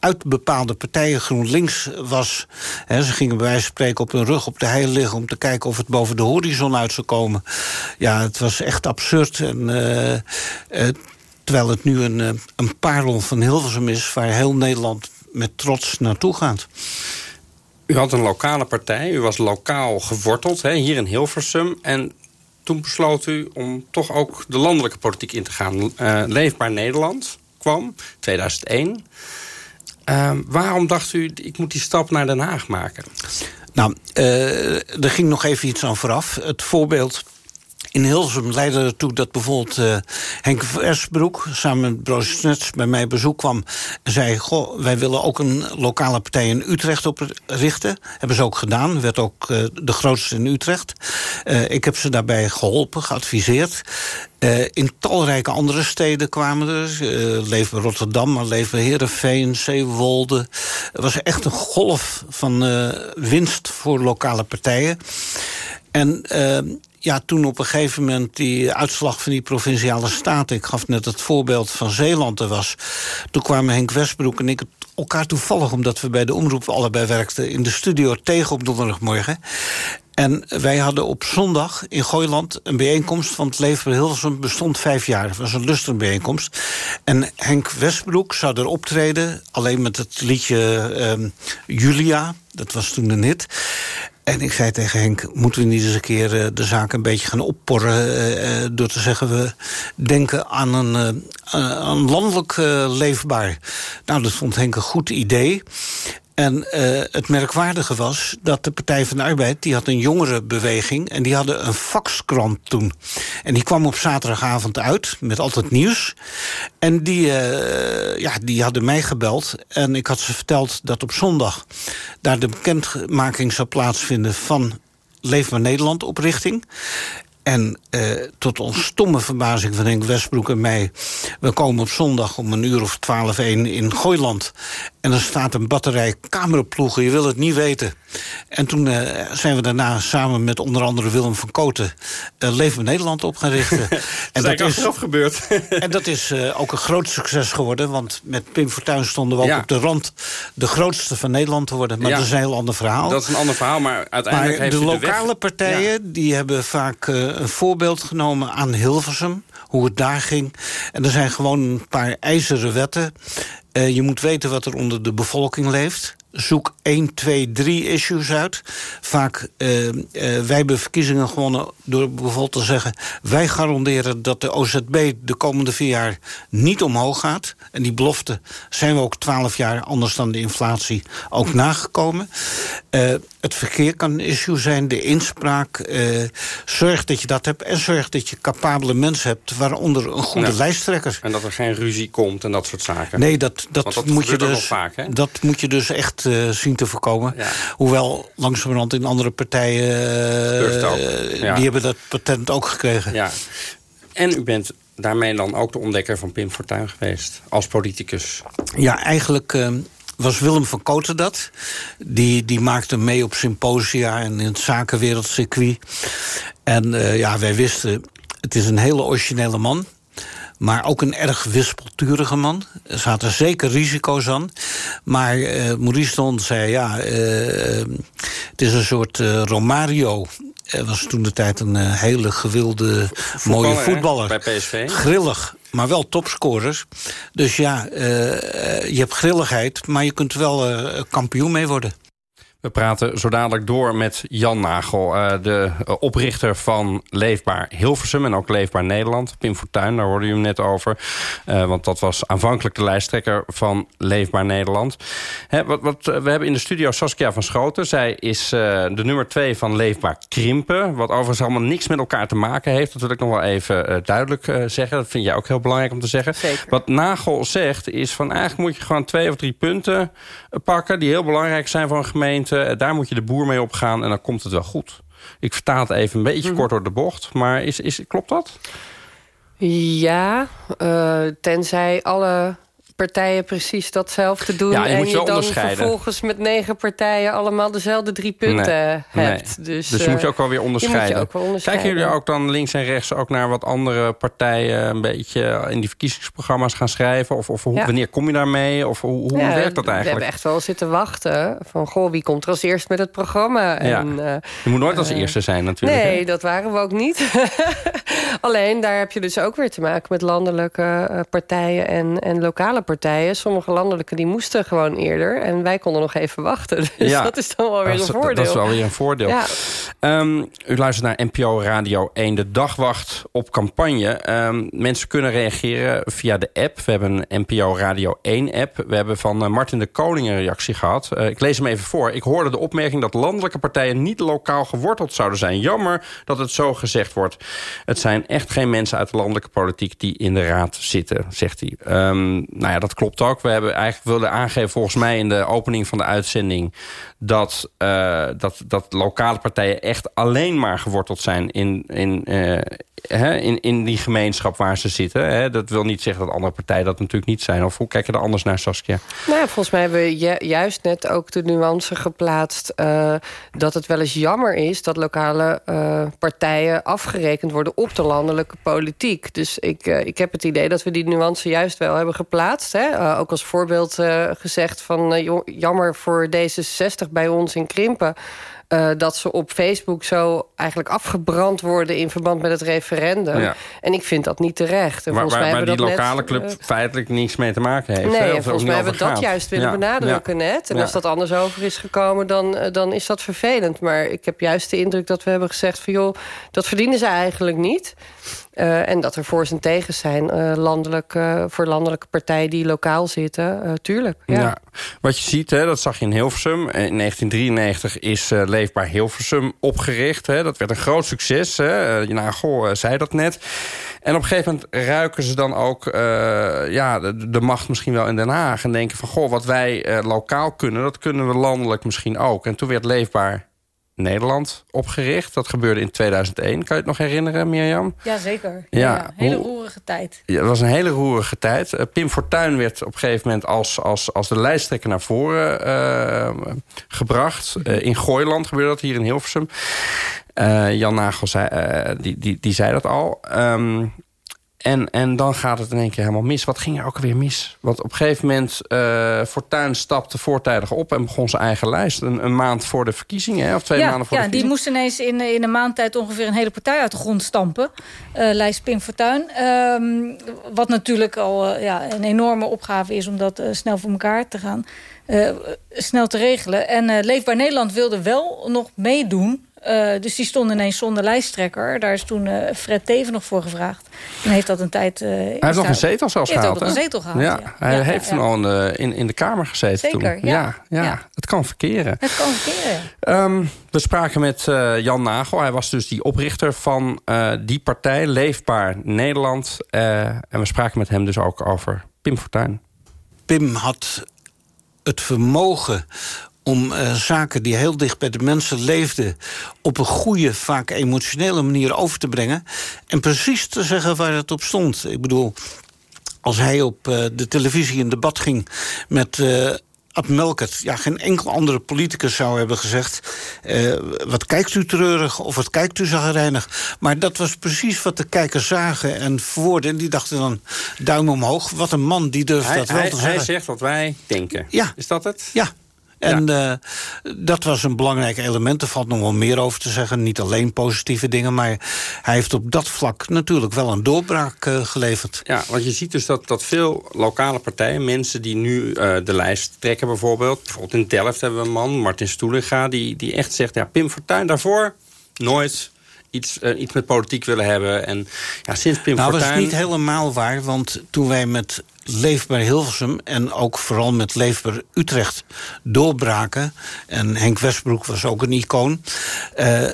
uit bepaalde partijen GroenLinks was. Hè, ze gingen bij wijze van spreken op hun rug op de hei liggen om te kijken of het boven de horizon uit zou komen. Ja, het was echt absurd. En, eh, eh, terwijl het nu een, een parel van Hilversum is waar heel Nederland met trots naartoe gaat. U had een lokale partij, u was lokaal geworteld, hè, hier in Hilversum. En toen besloot u om toch ook de landelijke politiek in te gaan. Eh, Leefbaar Nederland kwam, 2001. Ehm, waarom dacht u, ik moet die stap naar Den Haag maken? Nou, eh, er ging nog even iets aan vooraf. Het voorbeeld in Hilversum leidde ertoe dat bijvoorbeeld eh, Henk Versbroek... samen met Broos Snets bij mij bezoek kwam en zei... Goh, wij willen ook een lokale partij in Utrecht oprichten. Hebben ze ook gedaan, werd ook eh, de grootste in Utrecht. Eh, ik heb ze daarbij geholpen, geadviseerd. In talrijke andere steden kwamen er. eh Leefbaar Rotterdam, maar Leefbaar Heerenveen, Zeewolde. Er was echt een golf van winst voor lokale partijen. En eh, ja, toen op een gegeven moment die uitslag van die provinciale staten... ik gaf net het voorbeeld van Zeeland er was... toen kwamen Henk Westbroek en ik elkaar toevallig... omdat we bij de omroep allebei werkten... in de studio tegen op donderdagmorgen. En wij hadden op zondag in Gooiland een bijeenkomst... want Leefbaar Hilversum bestond vijf jaar. Het was een lustige bijeenkomst. En Henk Westbroek zou er optreden... alleen met het liedje ehm, Julia. Dat was toen een hit. En ik zei tegen Henk, moeten we niet eens een keer eh, de zaak een beetje gaan opporren... eh, eh, door te zeggen, we denken aan een, landelijk leefbaar. Nou, dat vond Henk een goed idee. En eh, het merkwaardige was dat de Partij van de Arbeid... die had een jongerenbeweging en die hadden een faxkrant toen. En die kwam op zaterdagavond uit met altijd nieuws. En die, eh, ja, die hadden mij gebeld. En ik had ze verteld dat op zondag... daar de bekendmaking zou plaatsvinden van Leefbaar Nederland oprichting. En eh, tot ons stomme verbazing van Henk Westbroek en mij... we komen op zondag om een uur of twaalf één in Gooiland. En er staat een batterij cameraploegen, je wil het niet weten. En toen eh, zijn we daarna samen met onder andere Willem van Koten... Uh, Leven Nederland op gaan richten. en dat is achteraf gebeurd. en dat is uh, ook een groot succes geworden. Want met Pim Fortuyn stonden we ook op de rand... de grootste van Nederland te worden. Maar Ja. dat is een heel ander verhaal. Dat is een ander verhaal, maar uiteindelijk Maar heeft de lokale partijen die hebben vaak eh, een voorbeeld genomen aan Hilversum. Hoe het daar ging. En er zijn gewoon een paar ijzeren wetten. Eh, je moet weten wat er onder de bevolking leeft. Zoek 1, 2, 3 issues uit. Vaak, eh, wij hebben verkiezingen gewonnen door bijvoorbeeld te zeggen... wij garanderen dat de OZB de komende vier jaar niet omhoog gaat. En die belofte zijn we ook twaalf jaar, anders dan de inflatie, ook nagekomen. Eh, het verkeer kan een issue zijn, de inspraak. zorg dat je dat hebt en zorg dat je capabele mensen hebt... waaronder een goede Ja. lijsttrekker. En dat er geen ruzie komt en dat soort zaken. Nee, dat, dat, moet je dus, vaak, dat moet je dus echt eh, zien te voorkomen. Ja. Hoewel langzamerhand in andere partijen... ja. Die hebben dat patent ook gekregen. Ja. En u bent daarmee dan ook de ontdekker van Pim Fortuyn geweest. Als politicus. Ja, eigenlijk eh, was Willem van Koten dat. Die, die maakte mee op symposia en in het zakenwereldcircuit. En ja, wij wisten, het is een hele originele man. Maar ook een erg wispelturige man. Er zaten zeker risico's aan. Maar eh Maurice zei, ja, eh, het is een soort eh, Romario. Hij was toen de tijd een hele gewilde, mooie hè? voetballer. Bij PSV. Grillig, maar wel topscorers. Dus ja, je hebt grilligheid, maar je kunt wel kampioen mee worden. We praten zo dadelijk door met Jan Nagel, eh, de eh, oprichter van Leefbaar Hilversum en ook Leefbaar Nederland. Pim Fortuyn, daar hoorde u hem net over. Eh, want dat was aanvankelijk de lijsttrekker van Leefbaar Nederland. Hè, wat, wat, we hebben in de studio Saskia van Schoten. Zij is de nummer twee van Leefbaar Krimpen. Wat overigens allemaal niks met elkaar te maken heeft. Dat wil ik nog wel even duidelijk zeggen. Dat vind jij ook heel belangrijk om te zeggen. Zeker. Wat Nagel zegt is van eigenlijk moet je gewoon twee of drie punten pakken... die heel belangrijk zijn voor een gemeente. Eh, Daar moet je de boer mee opgaan en dan komt het wel goed. Ik vertaal het even een beetje Mhm. kort door de bocht. Maar is, is, klopt dat? Ja, eh, tenzij alle partijen precies datzelfde doen... Ja, je en moet je dan vervolgens met negen partijen... allemaal dezelfde drie punten Nee, hebt. nee. Dus, Dus je moet je eh, ook wel weer moet je onderscheiden. ook wel onderscheiden. Kijken jullie ook dan links en rechts ook naar wat andere partijen... een beetje in die verkiezingsprogramma's gaan schrijven? Of, of hoe- Ja. wanneer kom je daarmee? Of hoe, hoe Ja, werkt dat We eigenlijk? hebben echt wel zitten wachten. Van, goh, wie komt er als eerst met het programma? En, eh, Je moet nooit als eh, eerste zijn natuurlijk. hè? Nee, dat waren we ook niet. Alleen, daar heb je dus ook weer te maken met landelijke eh, partijen en, en lokale partijen. Sommige landelijke die moesten gewoon eerder. En wij konden nog even wachten. Dus Ja. dat is dan wel weer een voordeel. Dat is wel weer een voordeel. Ja. Ehm, u luistert naar NPO Radio 1, de dagwacht op campagne. Ehm, mensen kunnen reageren via de app. We hebben een NPO Radio 1 app. We hebben van eh, Martin de Koning een reactie gehad. Eh, ik lees hem even voor. Ik hoorde de opmerking dat landelijke partijen niet lokaal geworteld zouden zijn. Jammer dat het zo gezegd wordt. Het zijn echt geen mensen uit de landelijke politiek die in de raad zitten, zegt hij. Ehm, nou ja, dat klopt ook. We hebben eigenlijk wilden aangeven volgens mij in de opening van de uitzending dat, eh, dat, dat lokale partijen echt alleen maar geworteld zijn in, in, eh, hè, in, in die gemeenschap waar ze zitten. Hè. Dat wil niet zeggen dat andere partijen dat natuurlijk niet zijn. Of hoe kijk je er anders naar, Saskia? Nou ja, volgens mij hebben we ju- juist net ook de nuance geplaatst... eh, dat het wel eens jammer is dat lokale partijen afgerekend worden... op de landelijke politiek. Dus ik, ik heb het idee dat we die nuance juist wel hebben geplaatst. Hè? Eh, ook als voorbeeld eh, gezegd van eh, jammer voor D66 bij ons in Krimpen... dat ze op Facebook zo eigenlijk afgebrand worden... in verband met het referendum. Ja. En ik vind dat niet terecht. En Waar, volgens mij waar, waar die lokale net, club feitelijk niks mee te maken heeft. Nee, hè, of volgens mij hebben we dat gaat. juist willen Ja, benadrukken ja. net. En als dat anders over is gekomen, dan, dan is dat vervelend. Maar ik heb juist de indruk dat we hebben gezegd... van joh, dat verdienen ze eigenlijk niet. Eh, en dat er voor en tegen zijn eh, eh, voor landelijke partijen die lokaal zitten. tuurlijk, ja. Wat je ziet, hè, dat zag je in Hilversum. In 1993 is Leefbaar Hilversum opgericht. Hè. Dat werd een groot succes. Hè. Uh, zei dat net. En op een gegeven moment ruiken ze dan ook ja, de, de, macht misschien wel in Den Haag. En denken van, goh, wat wij lokaal kunnen... dat kunnen we landelijk misschien ook. En toen werd Leefbaar Nederland opgericht. Dat gebeurde in 2001. Kan je het nog herinneren, Mirjam? Jazeker. Ja, ja, ja. hele hoe, roerige tijd. Ja, het was een hele roerige tijd. Uh, Pim Fortuyn werd op een gegeven moment als, als, als de lijsttrekker naar voren uh, gebracht. Uh, in Gooiland gebeurde dat, hier in Hilversum. Jan Nagel zei, die, die, die zei dat al. Um, en, en dan gaat het in één keer helemaal mis. Wat ging er ook weer mis? Want op een gegeven moment... Uh, Fortuyn stapte voortijdig op en begon zijn eigen lijst. Een, een maand voor de verkiezingen, hè? of twee ja, maanden voor ja, de die moest ineens in, in een maand tijd ongeveer een hele partij uit de grond stampen. Uh, lijst Pim Fortuyn. Um, wat natuurlijk al uh, ja, een enorme opgave is om dat snel voor elkaar te gaan. snel te regelen. En Leefbaar Nederland wilde wel nog meedoen... Uh, dus die stond ineens zonder lijsttrekker. Daar is toen uh, Fred Teven nog voor gevraagd. En heeft dat een tijd... Uh, hij heeft nog een zetel zelfs heeft gehaald. Hij heeft nog een zetel gehaald, ja. ja. Hij ja, heeft toen al in de, in, in de Kamer gezeten. Zeker, toen. ja. Ja, ja. Het kan verkeren. Het kan verkeren, um, We spraken met uh, Jan Nagel. Hij was dus die oprichter van uh, die partij, Leefbaar Nederland. Uh, en we spraken met hem dus ook over Pim Fortuyn. Pim had het vermogen om uh, zaken die heel dicht bij de mensen leefden... op een goede, vaak emotionele manier over te brengen... en precies te zeggen waar het op stond. Ik bedoel, als hij op uh, de televisie in debat ging met... Uh, Ad Melkert, ja, geen enkel andere politicus zou hebben gezegd... Uh, wat kijkt u treurig of wat kijkt u zagrijnig. Maar dat was precies wat de kijkers zagen en verwoorden. En die dachten dan, duim omhoog, wat een man, die durft hij, dat wel hij, te zeggen. Hij zegt wat wij denken. Ja. Is dat het? Ja. En eh, dat was een belangrijk element. Er valt nog wel meer over te zeggen. Niet alleen positieve dingen. Maar hij heeft op dat vlak natuurlijk wel een doorbraak eh, geleverd. Ja, want je ziet dus dat, dat veel lokale partijen, mensen die nu eh, de lijst trekken bijvoorbeeld. Bijvoorbeeld in Delft hebben we een man, Martin Stoelinga, die, die echt zegt... ja, Pim Fortuyn daarvoor nooit iets, eh, iets met politiek willen hebben. En ja, sinds Pim Nou, dat is Fortuyn... niet helemaal waar, want toen wij met Leefbaar Hilversum... en ook vooral met Leefbaar Utrecht doorbraken... en Henk Westbroek was ook een icoon... eh,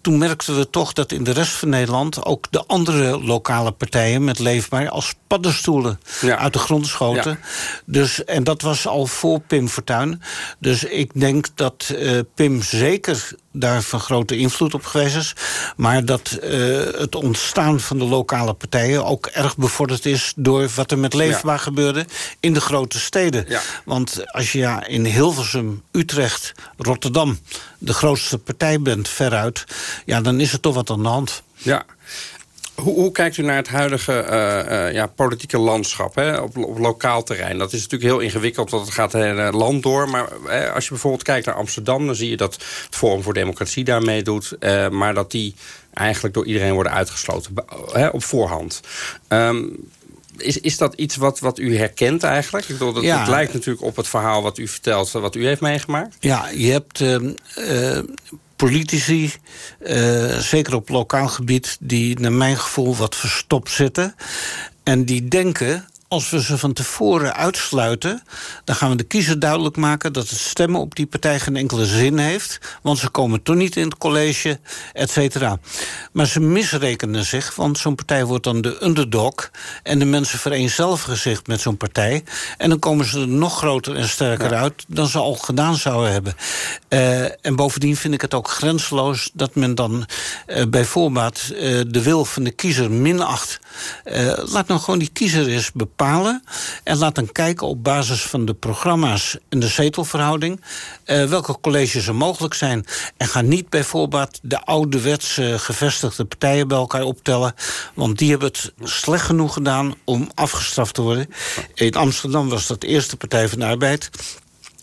toen merkten we toch dat in de rest van Nederland... ook de andere lokale partijen met Leefbaar... als paddenstoelen Ja. uit de grond schoten. Dus, en dat was al voor Pim Fortuyn. Dus ik denk dat eh, Pim zeker daar van grote invloed op geweest is. Maar dat eh, het ontstaan van de lokale partijen... ook erg bevorderd is door wat er met Leefbaar gebeurde... in de grote steden. Want als je ja, in Hilversum, Utrecht, Rotterdam... de grootste partij bent veruit... ja, dan is er toch wat aan de hand. Ja. Hoe, hoe kijkt u naar het huidige eh, eh, ja, politieke landschap hè, op, lokaal terrein? Dat is natuurlijk heel ingewikkeld, want het gaat het land door. Maar als je bijvoorbeeld kijkt naar Amsterdam... dan zie je dat het Forum voor Democratie daar meedoet. eh, maar dat die eigenlijk door iedereen worden uitgesloten hè, op voorhand. Ehm, is, is dat iets wat, wat u herkent eigenlijk? Ik bedoel, dat, Ja. het lijkt natuurlijk op het verhaal wat u vertelt... wat u heeft meegemaakt. Ja, je hebt ehm, eh, politici, eh, zeker op lokaal gebied... die naar mijn gevoel wat verstopt zitten. En die denken, als we ze van tevoren uitsluiten... dan gaan we de kiezer duidelijk maken... dat het stemmen op die partij geen enkele zin heeft... want ze komen toch niet in het college, et cetera. Maar ze misrekenen zich, want zo'n partij wordt dan de underdog... en de mensen vereenzelvigen zich met zo'n partij... en dan komen ze er nog groter en sterker uit... dan ze al gedaan zouden hebben. Eh, en bovendien vind ik het ook grensloos... dat men dan eh, bij voorbaat eh, de wil van de kiezer minacht. Laat nou gewoon die kiezer eens bepalen... en laat dan kijken op basis van de programma's en de zetelverhouding... eh, welke colleges er mogelijk zijn. En ga niet bij voorbaat de ouderwetse gevestigde partijen bij elkaar optellen... want die hebben het slecht genoeg gedaan om afgestraft te worden. In Amsterdam was dat de eerste Partij van de Arbeid...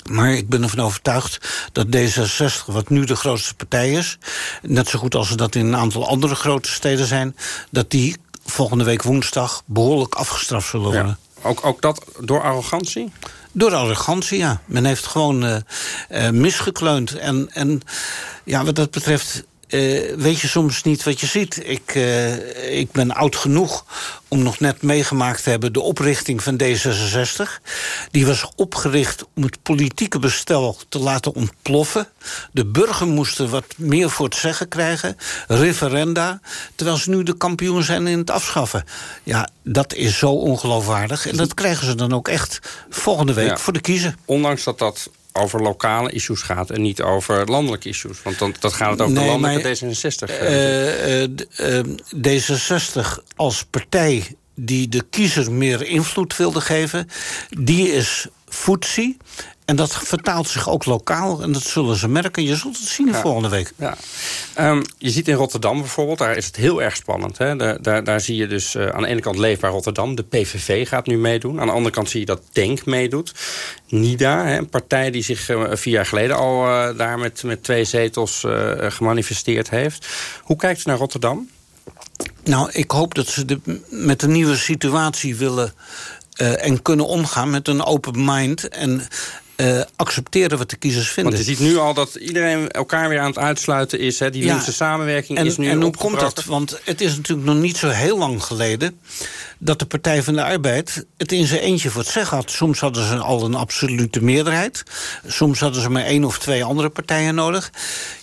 Maar ik ben ervan overtuigd dat D66, wat nu de grootste partij is... net zo goed als dat in een aantal andere grote steden zijn... dat die volgende week woensdag behoorlijk afgestraft zullen worden. Ook, ook dat door arrogantie? Door arrogantie, ja. Men heeft gewoon eh, eh, misgekleund. En, en ja, wat dat betreft eh, weet je soms niet wat je ziet. Ik, eh, ik ben oud genoeg om nog net meegemaakt te hebben... de oprichting van D66. Die was opgericht om het politieke bestel te laten ontploffen. De burger moest er wat meer voor het zeggen krijgen. Referenda. Terwijl ze nu de kampioen zijn in het afschaffen. Ja, dat is zo ongeloofwaardig. En dat krijgen ze dan ook echt volgende week Ja. voor de kiezer. Ondanks dat dat over lokale issues gaat en niet over landelijke issues. Want dan, dat gaat het over de landelijke maar, D66. eh, Eh, eh, d- eh, D66 als partij die de kiezer meer invloed wilde geven... die is footsie. En dat vertaalt zich ook lokaal. En dat zullen ze merken. Je zult het zien Ja. volgende week. Ja. Ehm, je ziet in Rotterdam bijvoorbeeld, daar is het heel erg spannend. Hè? Daar, daar, daar zie je dus eh, aan de ene kant Leefbaar Rotterdam. De PVV gaat nu meedoen. Aan de andere kant zie je dat Denk meedoet. NIDA, hè, een partij die zich eh, vier jaar geleden al eh, daar met, met twee zetels gemanifesteerd heeft. Hoe kijkt u naar Rotterdam? Nou, ik hoop dat ze de, met de nieuwe situatie willen en kunnen omgaan met een open mind. En eh, accepteren wat de kiezers vinden. Want je ziet nu al dat iedereen elkaar weer aan het uitsluiten is. Hè? Die Ja. samenwerking En, is nu en hoe komt dat? Want het is natuurlijk nog niet zo heel lang geleden... dat de Partij van de Arbeid het in zijn eentje voor het zeggen had. Soms hadden ze al een absolute meerderheid. Soms hadden ze maar één of twee andere partijen nodig.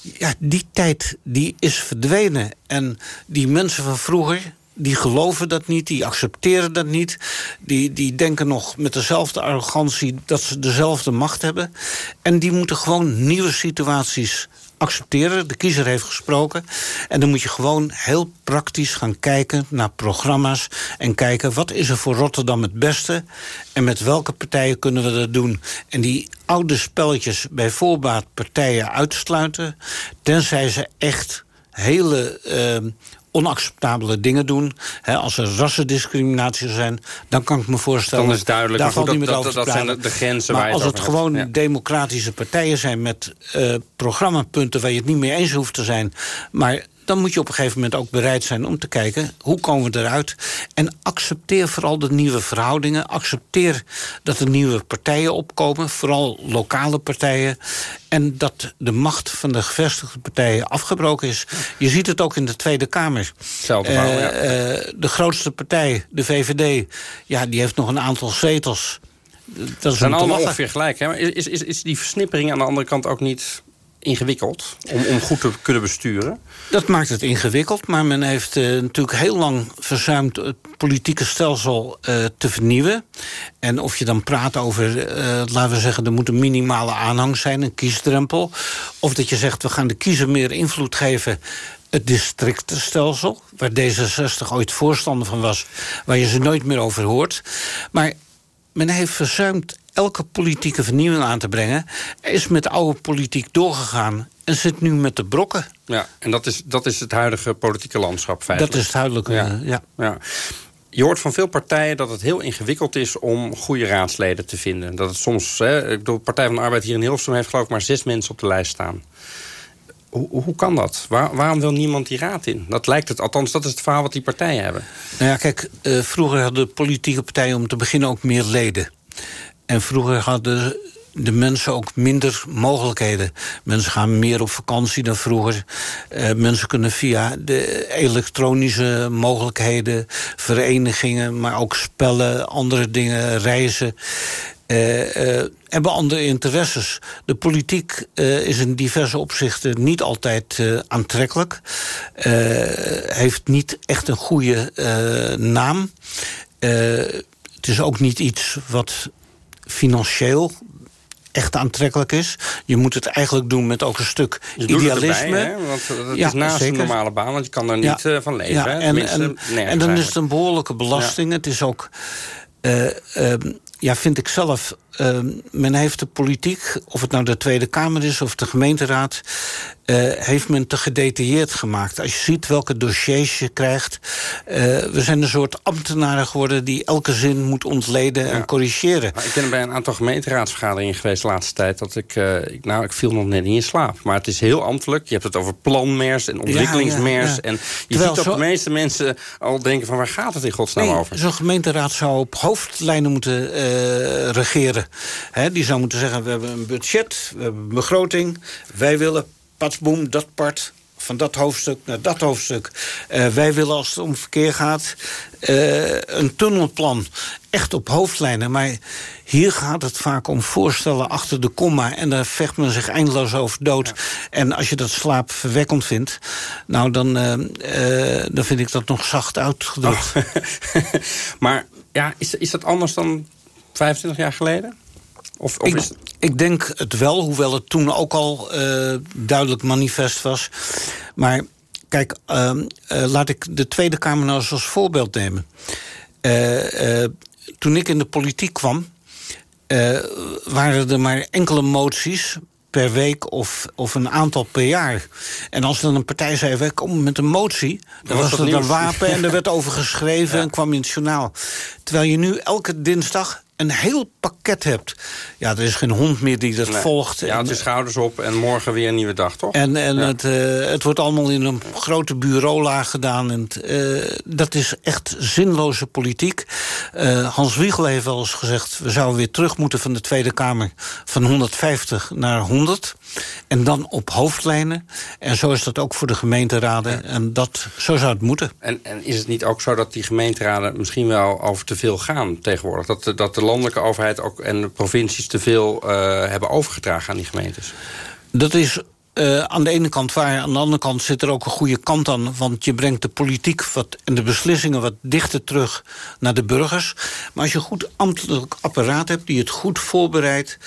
Ja, die tijd die is verdwenen. En die mensen van vroeger... Die geloven dat niet, die accepteren dat niet. Die, die denken nog met dezelfde arrogantie dat ze dezelfde macht hebben. En die moeten gewoon nieuwe situaties accepteren. De kiezer heeft gesproken. En dan moet je gewoon heel praktisch gaan kijken naar programma's. En kijken wat is er voor Rotterdam het beste. En met welke partijen kunnen we dat doen. En die oude spelletjes bij voorbaat partijen uitsluiten. Tenzij ze echt hele eh, onacceptabele dingen doen. Als er rassendiscriminatie zijn, dan kan ik me voorstellen... Dan is duidelijk, daar valt niet dat- meer over dat- dat zijn de- grenzen maar waar je als het gewoon ja. democratische partijen zijn... met eh, programmapunten waar je het niet mee eens hoeft te zijn... maar dan moet je op een gegeven moment ook bereid zijn om te kijken... hoe komen we eruit? En accepteer vooral de nieuwe verhoudingen. Accepteer dat er nieuwe partijen opkomen, vooral lokale partijen. En dat de macht van de gevestigde partijen afgebroken is. Je ziet het ook in de Tweede Kamer. Hetzelfde verhaal, ja. Eh, eh, de grootste partij, de VVD, ja, die heeft nog een aantal zetels. Dat is zijn allemaal ongeveer gelijk. Hè? Maar is, is, is die versnippering aan de andere kant ook niet ingewikkeld... om, om goed te kunnen besturen? Dat maakt het ingewikkeld, maar men heeft eh, natuurlijk heel lang verzuimd het politieke stelsel eh, te vernieuwen. En of je dan praat over, eh, laten we zeggen, er moet een minimale aanhang zijn, een kiesdrempel. Of dat je zegt, we gaan de kiezer meer invloed geven. Het districtenstelsel, waar D66 ooit voorstander van was, waar je ze nooit meer over hoort. Maar men heeft verzuimd elke politieke vernieuwing aan te brengen. Is met de oude politiek doorgegaan en zit nu met de brokken. Ja, en dat is, dat is het huidige politieke landschap feitelijk. Dat is het huidelijke, Ja. eh, ja. Ja. Je hoort van veel partijen dat het heel ingewikkeld is om goede raadsleden te vinden. Dat het soms, hè, ik bedoel, de Partij van de Arbeid hier in Hilversum heeft geloof ik maar zes mensen op de lijst staan. Hoe, hoe kan dat? Waar- waarom wil niemand die raad in? Dat lijkt het, althans dat is het verhaal wat die partijen hebben. Nou ja, kijk, eh, vroeger hadden politieke partijen om te beginnen ook meer leden. En vroeger hadden de mensen ook minder mogelijkheden. Mensen gaan meer op vakantie dan vroeger. Eh, mensen kunnen via de elektronische mogelijkheden, verenigingen, maar ook spellen, andere dingen, reizen. eh, eh, hebben andere interesses. De politiek is in diverse opzichten niet altijd aantrekkelijk. Heeft niet echt een goede naam. Het is ook niet iets wat financieel echt aantrekkelijk is. Je moet het eigenlijk doen met ook een stuk Je het idealisme. erbij, hè? want het Ja, is naast zeker. een normale baan, want je kan er Ja. niet eh, van leven. Ja, hè? en, en, dan is het een behoorlijke belasting. Het is ook, eh, ehm, ja, vind ik zelf, ehm, men heeft de politiek, of het nou de Tweede Kamer is of de gemeenteraad, eh, heeft men te gedetailleerd gemaakt. Als je ziet welke dossiers je krijgt, eh, we zijn een soort ambtenaren geworden die elke zin moet ontleden en corrigeren. Maar ik ben bij een aantal gemeenteraadsvergaderingen geweest de laatste tijd. Dat ik, eh, ik, nou, ik viel nog net niet in slaap. Maar het is heel ambtelijk. Je hebt het over planmers en ontwikkelingsmers. Ja, ja, ja. En je Terwijl ziet dat de meeste mensen al denken van waar gaat het in godsnaam Nee, over? Zo'n gemeenteraad zou op hoofdlijnen moeten regeren. Hè, die zou moeten zeggen, we hebben een budget, we hebben een begroting. Wij willen, patsboom, dat part van dat hoofdstuk naar dat hoofdstuk. Eh, wij willen als het om verkeer gaat eh, een tunnelplan. Echt op hoofdlijnen. Maar hier gaat het vaak om voorstellen achter de komma. En daar vecht men zich eindeloos over dood. En als je dat slaapverwekkend vindt... nou, dan, eh, dan vind ik dat nog zacht uitgedrukt. maar ja, is, is dat anders dan 25 jaar geleden? Of, of Ik, is, ik denk het wel, hoewel het toen ook al eh, duidelijk manifest was. Maar kijk, ehm, eh, laat ik de Tweede Kamer nou eens als voorbeeld nemen. Eh, toen ik in de politiek kwam, waren er maar enkele moties per week of, of een aantal per jaar. En als dan een partij zei, wij komen met een motie... dan was was dat er een wapen en er werd over geschreven en kwam in het journaal. Terwijl je nu elke dinsdag een heel pakket hebt. Ja, er is geen hond meer die dat nee. volgt. Ja, het En- is schouders op en morgen weer een nieuwe dag, toch? en, en Ja. het, eh, het wordt allemaal in een grote bureaulaag gedaan. En eh, dat is echt zinloze politiek. Eh, Hans Wiegel heeft wel eens gezegd... we zouden weer terug moeten van de Tweede Kamer... van 150 naar 100. En dan op hoofdlijnen. En zo is dat ook voor de gemeenteraden. En dat, zo zou het moeten. En, en is het niet ook zo dat die gemeenteraden misschien wel over te veel gaan tegenwoordig? Dat de, dat de landelijke overheid ook en de provincies te veel eh, hebben overgedragen aan die gemeentes? Dat is eh, aan de ene kant waar. Aan de andere kant zit er ook een goede kant aan. Want je brengt de politiek wat, en de beslissingen wat dichter terug naar de burgers. Maar als je een goed ambtelijk apparaat hebt die het goed voorbereidt...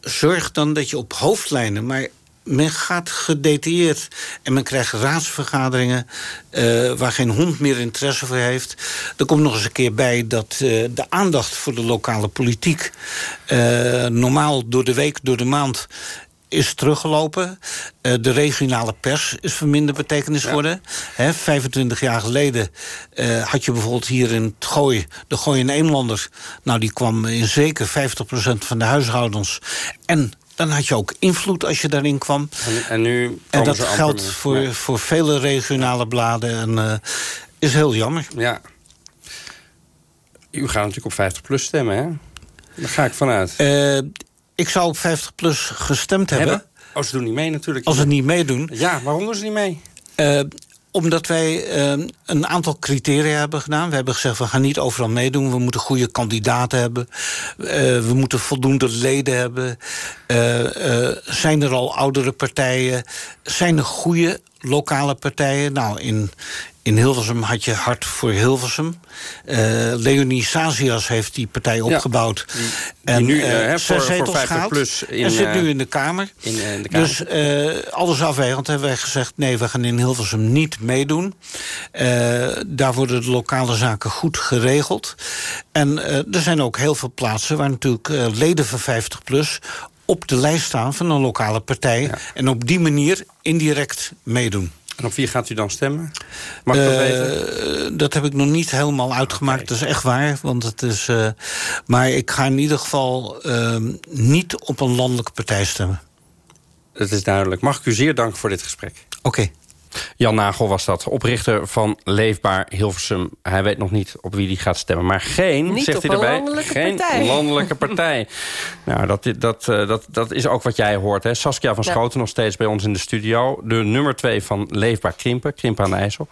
zorg dan dat je op hoofdlijnen... maar men gaat gedetailleerd en men krijgt raadsvergaderingen... eh, waar geen hond meer interesse voor heeft. Er komt nog eens een keer bij dat eh, de aandacht voor de lokale politiek... eh, normaal door de week, door de maand is teruggelopen. Eh, de regionale pers is van minder betekenis geworden. Hè, 25 jaar geleden eh, had je bijvoorbeeld hier in het Gooi... de Gooi en Eemlanders. Nou, die kwam in zeker 50% van de huishoudens. En dan had je ook invloed als je daarin kwam. En, en nu En dat geldt meer. voor, Ja. voor vele regionale bladen. En eh, is heel jammer. Ja. U gaat natuurlijk op 50 plus stemmen, hè? Daar ga ik vanuit. Ik zou op 50 plus gestemd hebben. Hebben? Oh, ze doen niet mee natuurlijk. Als ze niet meedoen. Ja, waarom doen ze niet mee? Eh, omdat wij eh, een aantal criteria hebben gedaan. We hebben gezegd, we gaan niet overal meedoen. We moeten goede kandidaten hebben. Eh, we moeten voldoende leden hebben. Zijn er al oudere partijen? Zijn er goede lokale partijen? Nou, in, in Hilversum had je Hart voor Hilversum. Eh, Leonie Sazias heeft die partij opgebouwd. die nu, eh, hè, zes voor- voor zetels 50 gehaald. plus in, en zit nu in de Kamer. in, de Kamer. Dus alles afwegend hebben wij gezegd... nee, we gaan in Hilversum niet meedoen. Daar worden de lokale zaken goed geregeld. En er zijn ook heel veel plaatsen... waar natuurlijk leden van 50PLUS op de lijst staan van een lokale partij... en op die manier indirect meedoen. En op wie gaat u dan stemmen? Mag ik dat Eh, weten? dat heb ik nog niet helemaal uitgemaakt. Dat is echt waar. Want het is, eh, maar ik ga in ieder geval ehm, niet op een landelijke partij stemmen. Het is duidelijk. Mag ik u zeer danken voor dit gesprek. Oké. Jan Nagel was dat, oprichter van Leefbaar Hilversum. Hij weet nog niet op wie hij gaat stemmen. Maar geen, Niet zegt hij erbij, landelijke geen partij. landelijke partij. nou, dat, dat, eh, dat, dat is ook wat jij hoort. Hè? Saskia van Ja. Schoten nog steeds bij ons in de studio. De nummer twee van Leefbaar Krimpen, Krimpen aan de IJssel.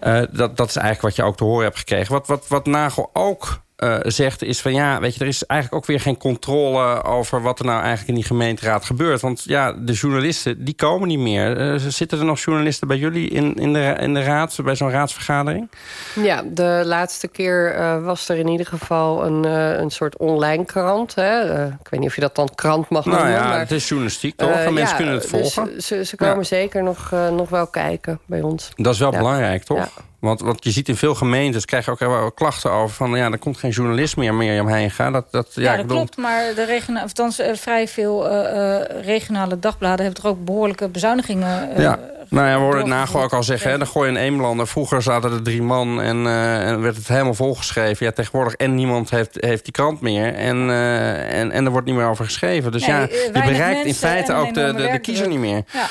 Eh, dat, dat is eigenlijk wat je ook te horen hebt gekregen. Wat, wat, wat Nagel ook eh, zegt is van ja, weet je, er is eigenlijk ook weer geen controle over wat er nou eigenlijk in die gemeenteraad gebeurt. Want ja, de journalisten die komen niet meer. Eh, zitten er nog journalisten bij jullie in, in, de, in de raad, bij zo'n raadsvergadering? Ja, de laatste keer eh, was er in ieder geval een, een soort online krant. Hè? Ik weet niet of je dat dan krant mag Nou noemen. ja, maar, het is journalistiek toch? En mensen ja, kunnen het dus volgen. ze, ze komen Ja. zeker nog, nog wel kijken bij ons. Dat is wel Ja. belangrijk, toch? Want, want je ziet in veel gemeentes, krijg je ook wel klachten over... van ja, er komt geen journalist meer, Mirjam Heenga. Dat, dat, ja, dat bedoel, klopt. Maar de regiona, althans, eh, vrij veel eh, eh, regionale dagbladen hebben toch ook behoorlijke bezuinigingen. Ja. Nou ja, we hoorden doorgevoerd. Nagel ook al zeggen, hè, de Gooi en Eemlander. Vroeger zaten er drie man en, eh, en werd het helemaal volgeschreven. Ja, tegenwoordig en niemand heeft, heeft die krant meer. En, eh, en, en er wordt niet meer over geschreven. Dus Nee, ja, eh, je bereikt in feite een ook de, de, kiezer niet meer. Ja.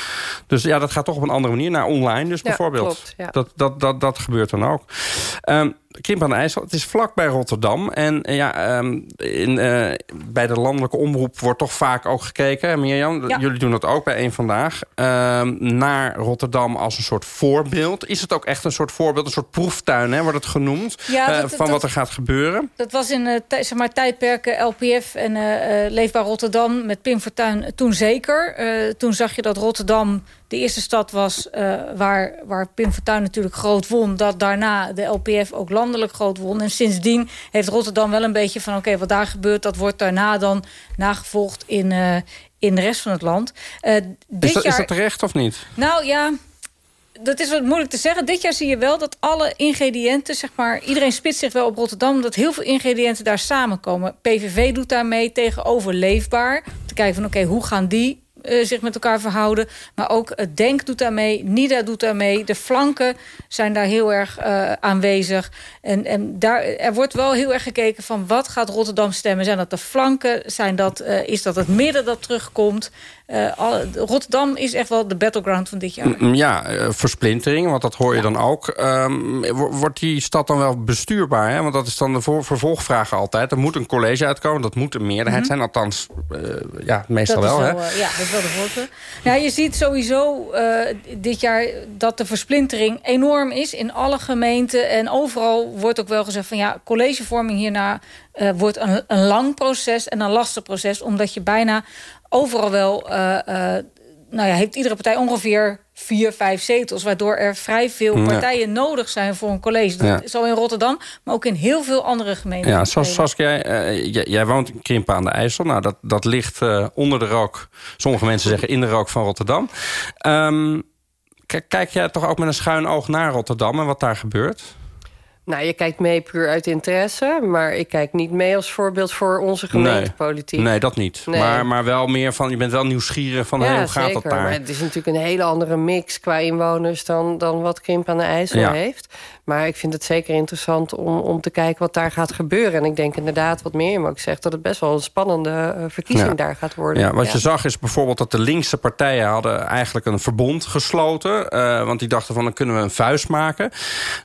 Dus ja, dat gaat toch op een andere manier. Naar online dus Ja, bijvoorbeeld. klopt, ja. dat, dat, dat, dat gebeurt dan ook. Ehm Krimp aan de IJssel, het is vlak bij Rotterdam. En eh, ja, ehm, in, eh, bij de landelijke omroep wordt toch vaak ook gekeken. Mirjam, Ja. jullie doen dat ook bij één Vandaag. ehm, naar Rotterdam als een soort voorbeeld. Is het ook echt een soort voorbeeld, een soort proeftuin, hè, wordt het genoemd? Ja, eh, van dat- wat er gaat gebeuren? Dat was in tij- zeg maar, tijdperken LPF en Leefbaar Rotterdam met Pim Fortuyn toen zeker. Toen zag je dat Rotterdam de eerste stad was eh, waar, waar Pim Fortuyn natuurlijk groot won. Dat daarna de LPF ook landelijk groot won. En sindsdien heeft Rotterdam wel een beetje van... oké, wat daar gebeurt, dat wordt daarna dan nagevolgd in, eh, in de rest van het land. Is dit dat, is jaar... dat terecht of niet? Nou ja, dat is wat moeilijk te zeggen. Dit jaar zie je wel dat alle ingrediënten, zeg maar... iedereen spitst zich wel op Rotterdam... dat heel veel ingrediënten daar samenkomen. PVV doet daarmee tegenover Leefbaar. Te kijken van, oké, hoe gaan die eh, zich met elkaar verhouden? Maar ook het Denk doet daarmee, NIDA doet daarmee. De flanken zijn daar heel erg eh, aanwezig. En, en daar, er wordt wel heel erg gekeken van... wat gaat Rotterdam stemmen? Zijn dat de flanken? Zijn dat, eh, is dat het midden dat terugkomt? Eh, Rotterdam is echt wel de battleground van dit jaar. Mm, Ja, eh, versplintering, want dat hoor je dan ook. Ehm, wo- wordt die stad dan wel bestuurbaar? Hè? Want dat is dan de vervolgvraag altijd. Er moet een college uitkomen, dat moet een meerderheid zijn. Althans, eh, ja, meestal Mhm. dat wel. is hè? wel, eh, ja, dat is wel de voorkeur. Ja, je ziet sowieso dit jaar dat de versplintering enorm is in alle gemeenten. En overal wordt ook wel gezegd van ja, collegevorming hierna wordt een, een lang proces en een lastig proces. Omdat je bijna overal wel, eh, eh, nou ja, heeft iedere partij ongeveer vier, vijf zetels. Waardoor er vrij veel Ja. partijen nodig zijn voor een college. Dat Ja. al in Rotterdam, maar ook in heel veel andere gemeenten. Ja, Sas, Saskia, eh, jij, jij woont in Krimpen aan de IJssel. Nou, dat, dat ligt onder de rook. Sommige mensen zeggen in de rook van Rotterdam. K- kijk jij toch ook met een schuin oog naar Rotterdam en wat daar gebeurt? Nou, je kijkt mee puur uit interesse, maar ik kijk niet mee als voorbeeld voor onze gemeentepolitiek. Nee, dat niet. Nee. Maar, maar wel meer van, je bent wel nieuwsgierig van hey, hoe gaat zeker. dat daar? Maar het is natuurlijk een hele andere mix qua inwoners dan, dan wat Krimp aan de IJssel Ja. heeft. Maar ik vind het zeker interessant om, om te kijken wat daar gaat gebeuren. En ik denk inderdaad, wat Mirjam ook zegt, dat het best wel een spannende eh, verkiezing Ja. daar gaat worden. Ja, wat je zag is bijvoorbeeld dat de linkse partijen hadden eigenlijk een verbond gesloten. eh, want die dachten van dan kunnen we een vuist maken.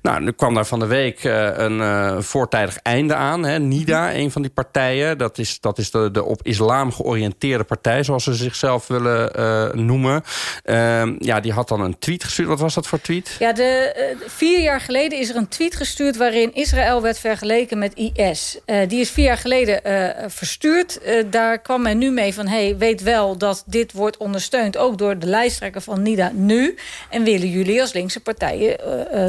Nou, nu kwam daar van de week eh, een eh, voortijdig einde aan. Hè. NIDA, een van die partijen. Dat is, dat is de, de op islam georiënteerde partij, zoals ze zichzelf willen eh, noemen. Ehm, ja, die had dan een tweet gestuurd. Wat was dat voor tweet? Ja, de, vier jaar geleden is er een tweet gestuurd... waarin Israël werd vergeleken met IS. Eh, die is vier jaar geleden eh, verstuurd. Eh, daar kwam men nu mee van... hey, weet wel dat dit wordt ondersteund... ook door de lijsttrekker van NIDA nu. En willen jullie als linkse partijen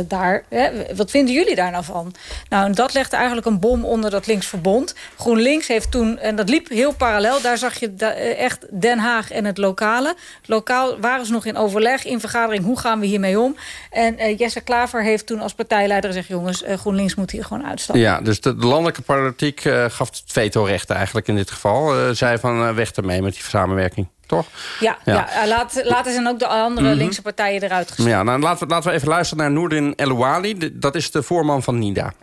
daar... Hè, wat vinden jullie daar nou van? Nou, en dat legde eigenlijk een bom onder dat linksverbond. GroenLinks heeft toen... en dat liep heel parallel. Daar zag je echt Den Haag en het lokale. Lokaal waren ze nog in overleg, in vergadering... hoe gaan we hiermee om? En Jesse Klaver heeft toen als partijleider gezegd... jongens, eh, GroenLinks moet hier gewoon uitstappen. Ja, dus de, de landelijke politiek eh, gaf het vetorecht eigenlijk in dit geval. Eh zei van weg ermee met die samenwerking, toch? Ja, Ja. ja. laat, laten ze ook de andere Mhm. linkse partijen eruit Maar gezet. ja, nou, laten, we, laten we even luisteren naar Noordin Elouali. Dat is de voorman van NIDA.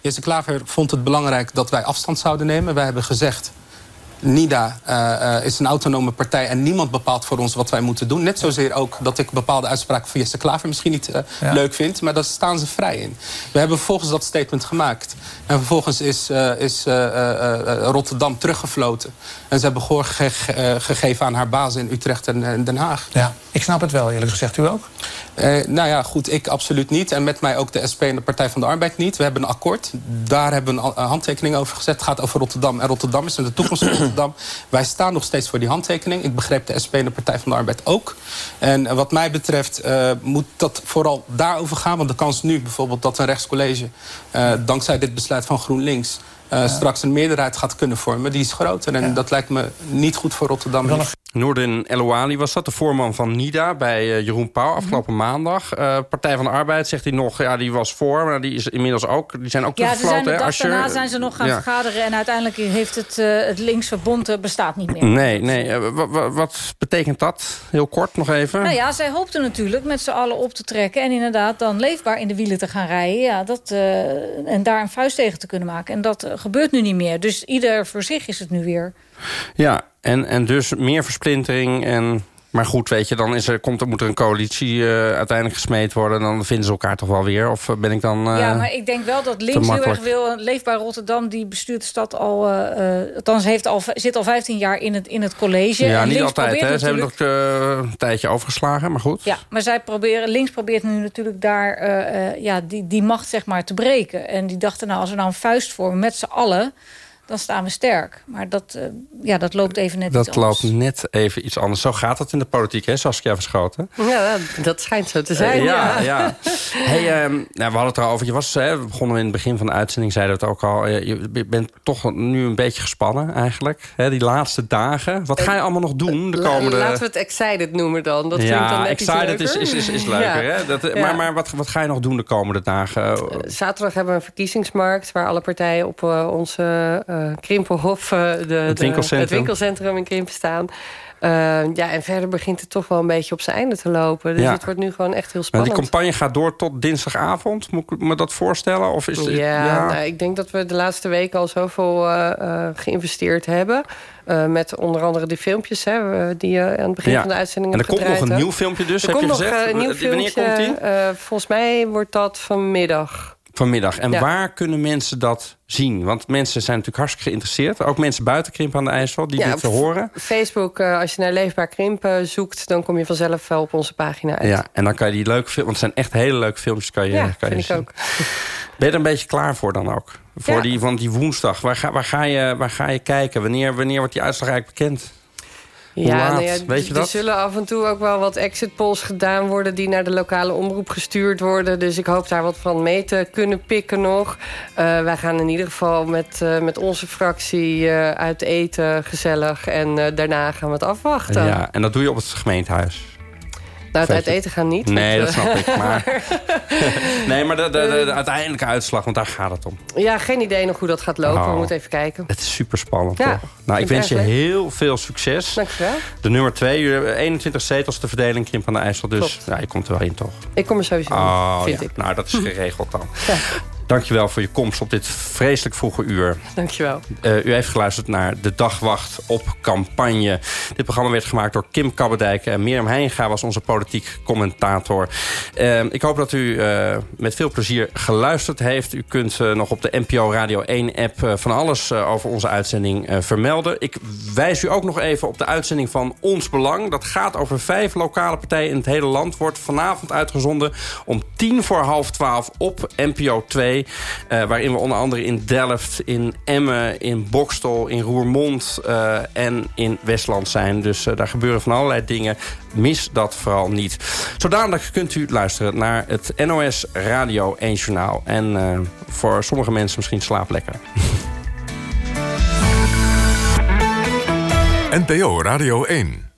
Jesse Klaver vond het belangrijk dat wij afstand zouden nemen. Wij hebben gezegd... NIDA eh, eh, is een autonome partij en niemand bepaalt voor ons wat wij moeten doen. Net zozeer ook dat ik bepaalde uitspraken van Jesse Klaver misschien niet eh, Ja. leuk vind. Maar daar staan ze vrij in. We hebben vervolgens dat statement gemaakt. En vervolgens is, is Rotterdam teruggefloten. En ze hebben gehoor ge- ge- eh, gegeven aan haar baas in Utrecht en, en Den Haag. Ja, ik snap het wel, eerlijk gezegd. U ook? Eh, nou ja, goed, ik absoluut niet. En met mij ook de SP en de Partij van de Arbeid niet. We hebben een akkoord. Daar hebben we een handtekening over gezet. Het gaat over Rotterdam en Rotterdam is en de toekomst van Rotterdam. Wij staan nog steeds voor die handtekening. Ik begreep de SP en de Partij van de Arbeid ook. En eh, wat mij betreft eh, moet dat vooral daarover gaan. Want de kans nu bijvoorbeeld dat een rechtscollege... eh, dankzij dit besluit van GroenLinks... eh, straks een meerderheid gaat kunnen vormen, die is groter. En dat lijkt me niet goed voor Rotterdam. Noordin Elouali was dat, de voorman van NIDA bij eh, Jeroen Pauw afgelopen maandag. Eh, Partij van de Arbeid zegt hij nog, ja, die was voor, maar die is inmiddels ook, die zijn ook Ja, dag Asscher. daarna zijn ze nog gaan Ja. vergaderen... en uiteindelijk heeft het, eh, het linksverbond bestaat niet meer. Nee, nee. wa- wa- wat betekent dat? Heel kort nog even. Nou ja, zij hoopten natuurlijk met z'n allen op te trekken... en inderdaad dan leefbaar in de wielen te gaan rijden. Ja, dat, en daar een vuist tegen te kunnen maken. En dat gebeurt nu niet meer. Dus ieder voor zich is het nu weer. Ja, en, en dus meer versplintering. En, maar goed, weet je, dan is er, komt er, moet er een coalitie eh, uiteindelijk gesmeed worden. Dan vinden ze elkaar toch wel weer. Of ben ik dan... eh, ja, maar ik denk wel dat links heel erg wil... Leefbaar Rotterdam, die bestuurt de stad al... eh, althans, heeft al, zit al 15 jaar in het, in het college. Ja, En niet altijd. Hè. Ze hebben nog een tijdje overgeslagen, maar goed. Ja, maar zij proberen, links probeert nu natuurlijk daar ja, die, die macht zeg maar, te breken. En die dachten, nou, als we nou een vuist vormen met z'n allen... dan staan we sterk. Maar dat, eh, ja, dat loopt even net iets Dat anders. loopt net even iets anders. Zo gaat het in de politiek, hè, Saskia Verschoten? Ja, dat schijnt zo te zijn. Eh, ja, ja. ja. Hey, ehm, nou, we hadden het erover. Je was, hè, we begonnen in het begin van de uitzending, zeiden we het ook al. eh, Je bent toch nu een beetje gespannen eigenlijk. Hè, die laatste dagen. Wat ga je allemaal nog doen de komende... Laten we het excited noemen dan. Dat dan ja, iets excited is, is, is, is leuker. Ja. Hè? Dat, Ja. Maar, maar wat, wat ga je nog doen de komende dagen? Zaterdag hebben we een verkiezingsmarkt... waar alle partijen op eh, onze eh Krimpelhof... eh, de, de- winkelcentrum. het winkelcentrum in Krimpen staan. Eh, ja, en verder begint het toch wel een beetje op zijn einde te lopen. Dus Ja. het wordt nu gewoon echt heel Maar spannend. die campagne gaat door tot dinsdagavond. Moet ik me dat voorstellen? Of is het, Ja, Nou, ik denk dat we de laatste weken al zoveel eh, geïnvesteerd hebben. Met onder andere die filmpjes hè, die je aan het begin Ja. van de uitzending En er hebt komt nog een nieuw filmpje dus, er heb je komt nog gezegd? een nieuw Wanneer filmpje. komt die? volgens mij wordt dat vanmiddag. Vanmiddag. En Ja. waar kunnen mensen dat zien? Want mensen zijn natuurlijk hartstikke geïnteresseerd. Ook mensen buiten Krimp aan de IJssel die Ja, dit horen. Facebook, eh, als je naar Leefbaar Krimpen zoekt... dan kom je vanzelf wel op onze pagina uit. Ja, en dan kan je die leuke filmpjes... Want het zijn echt hele leuke filmpjes. Kan je, Ja, kan je vind ik zien. ook. Ben je er een beetje klaar voor dan ook? Voor die, want die woensdag, waar ga, waar, ga je, waar ga je kijken? Wanneer, wanneer wordt die uitslag eigenlijk bekend? Ja, laat? nou ja, Weet je er dat? zullen af en toe ook wel wat exit polls gedaan worden... die naar de lokale omroep gestuurd worden. Dus ik hoop daar wat van mee te kunnen pikken nog. Eh, wij gaan in ieder geval met, eh, met onze fractie eh, uit eten gezellig. En daarna gaan we het afwachten. Ja, en dat doe je op het gemeentehuis. Nou, het uit je- eten gaan niet. Nee, dat eh, snap ik. Maar, nee, maar de, de, de, de uiteindelijke uitslag, want daar gaat het om. Ja, geen idee nog hoe dat gaat lopen. Oh. We moeten even kijken. Het is super spannend, Ja, toch? Nou, ik wens je leuk. heel veel succes. Dankjewel. De nummer twee, jullie hebben 21 zetels te verdelen in Krimp aan de IJssel. Dus Klopt. ja, je komt er wel in, toch? Ik kom er sowieso in, Oh, vind ja. ik. Nou, dat is geregeld dan. Dankjewel voor je komst op dit vreselijk vroege uur. dankjewel. Eh, u heeft geluisterd naar De Dagwacht op Campagne. Dit programma werd gemaakt door Kim Kabberdijk. En Mirjam Heinga was onze politiek commentator. Eh, ik hoop dat u eh, met veel plezier geluisterd heeft. U kunt nog op de NPO Radio 1-app eh, van alles over onze uitzending vermelden. Ik wijs u ook nog even op de uitzending van Ons Belang. Dat gaat over vijf lokale partijen in het hele land. Wordt vanavond uitgezonden om tien voor half twaalf op NPO 2. Eh, waarin we onder andere in Delft, in Emmen, in Bokstel, in Roermond eh, en in Westland zijn. Dus eh, daar gebeuren van allerlei dingen. Mis dat vooral niet. Zodanig kunt u luisteren naar het NOS Radio 1 Journaal. En voor sommige mensen misschien slaap lekker. NPO Radio 1.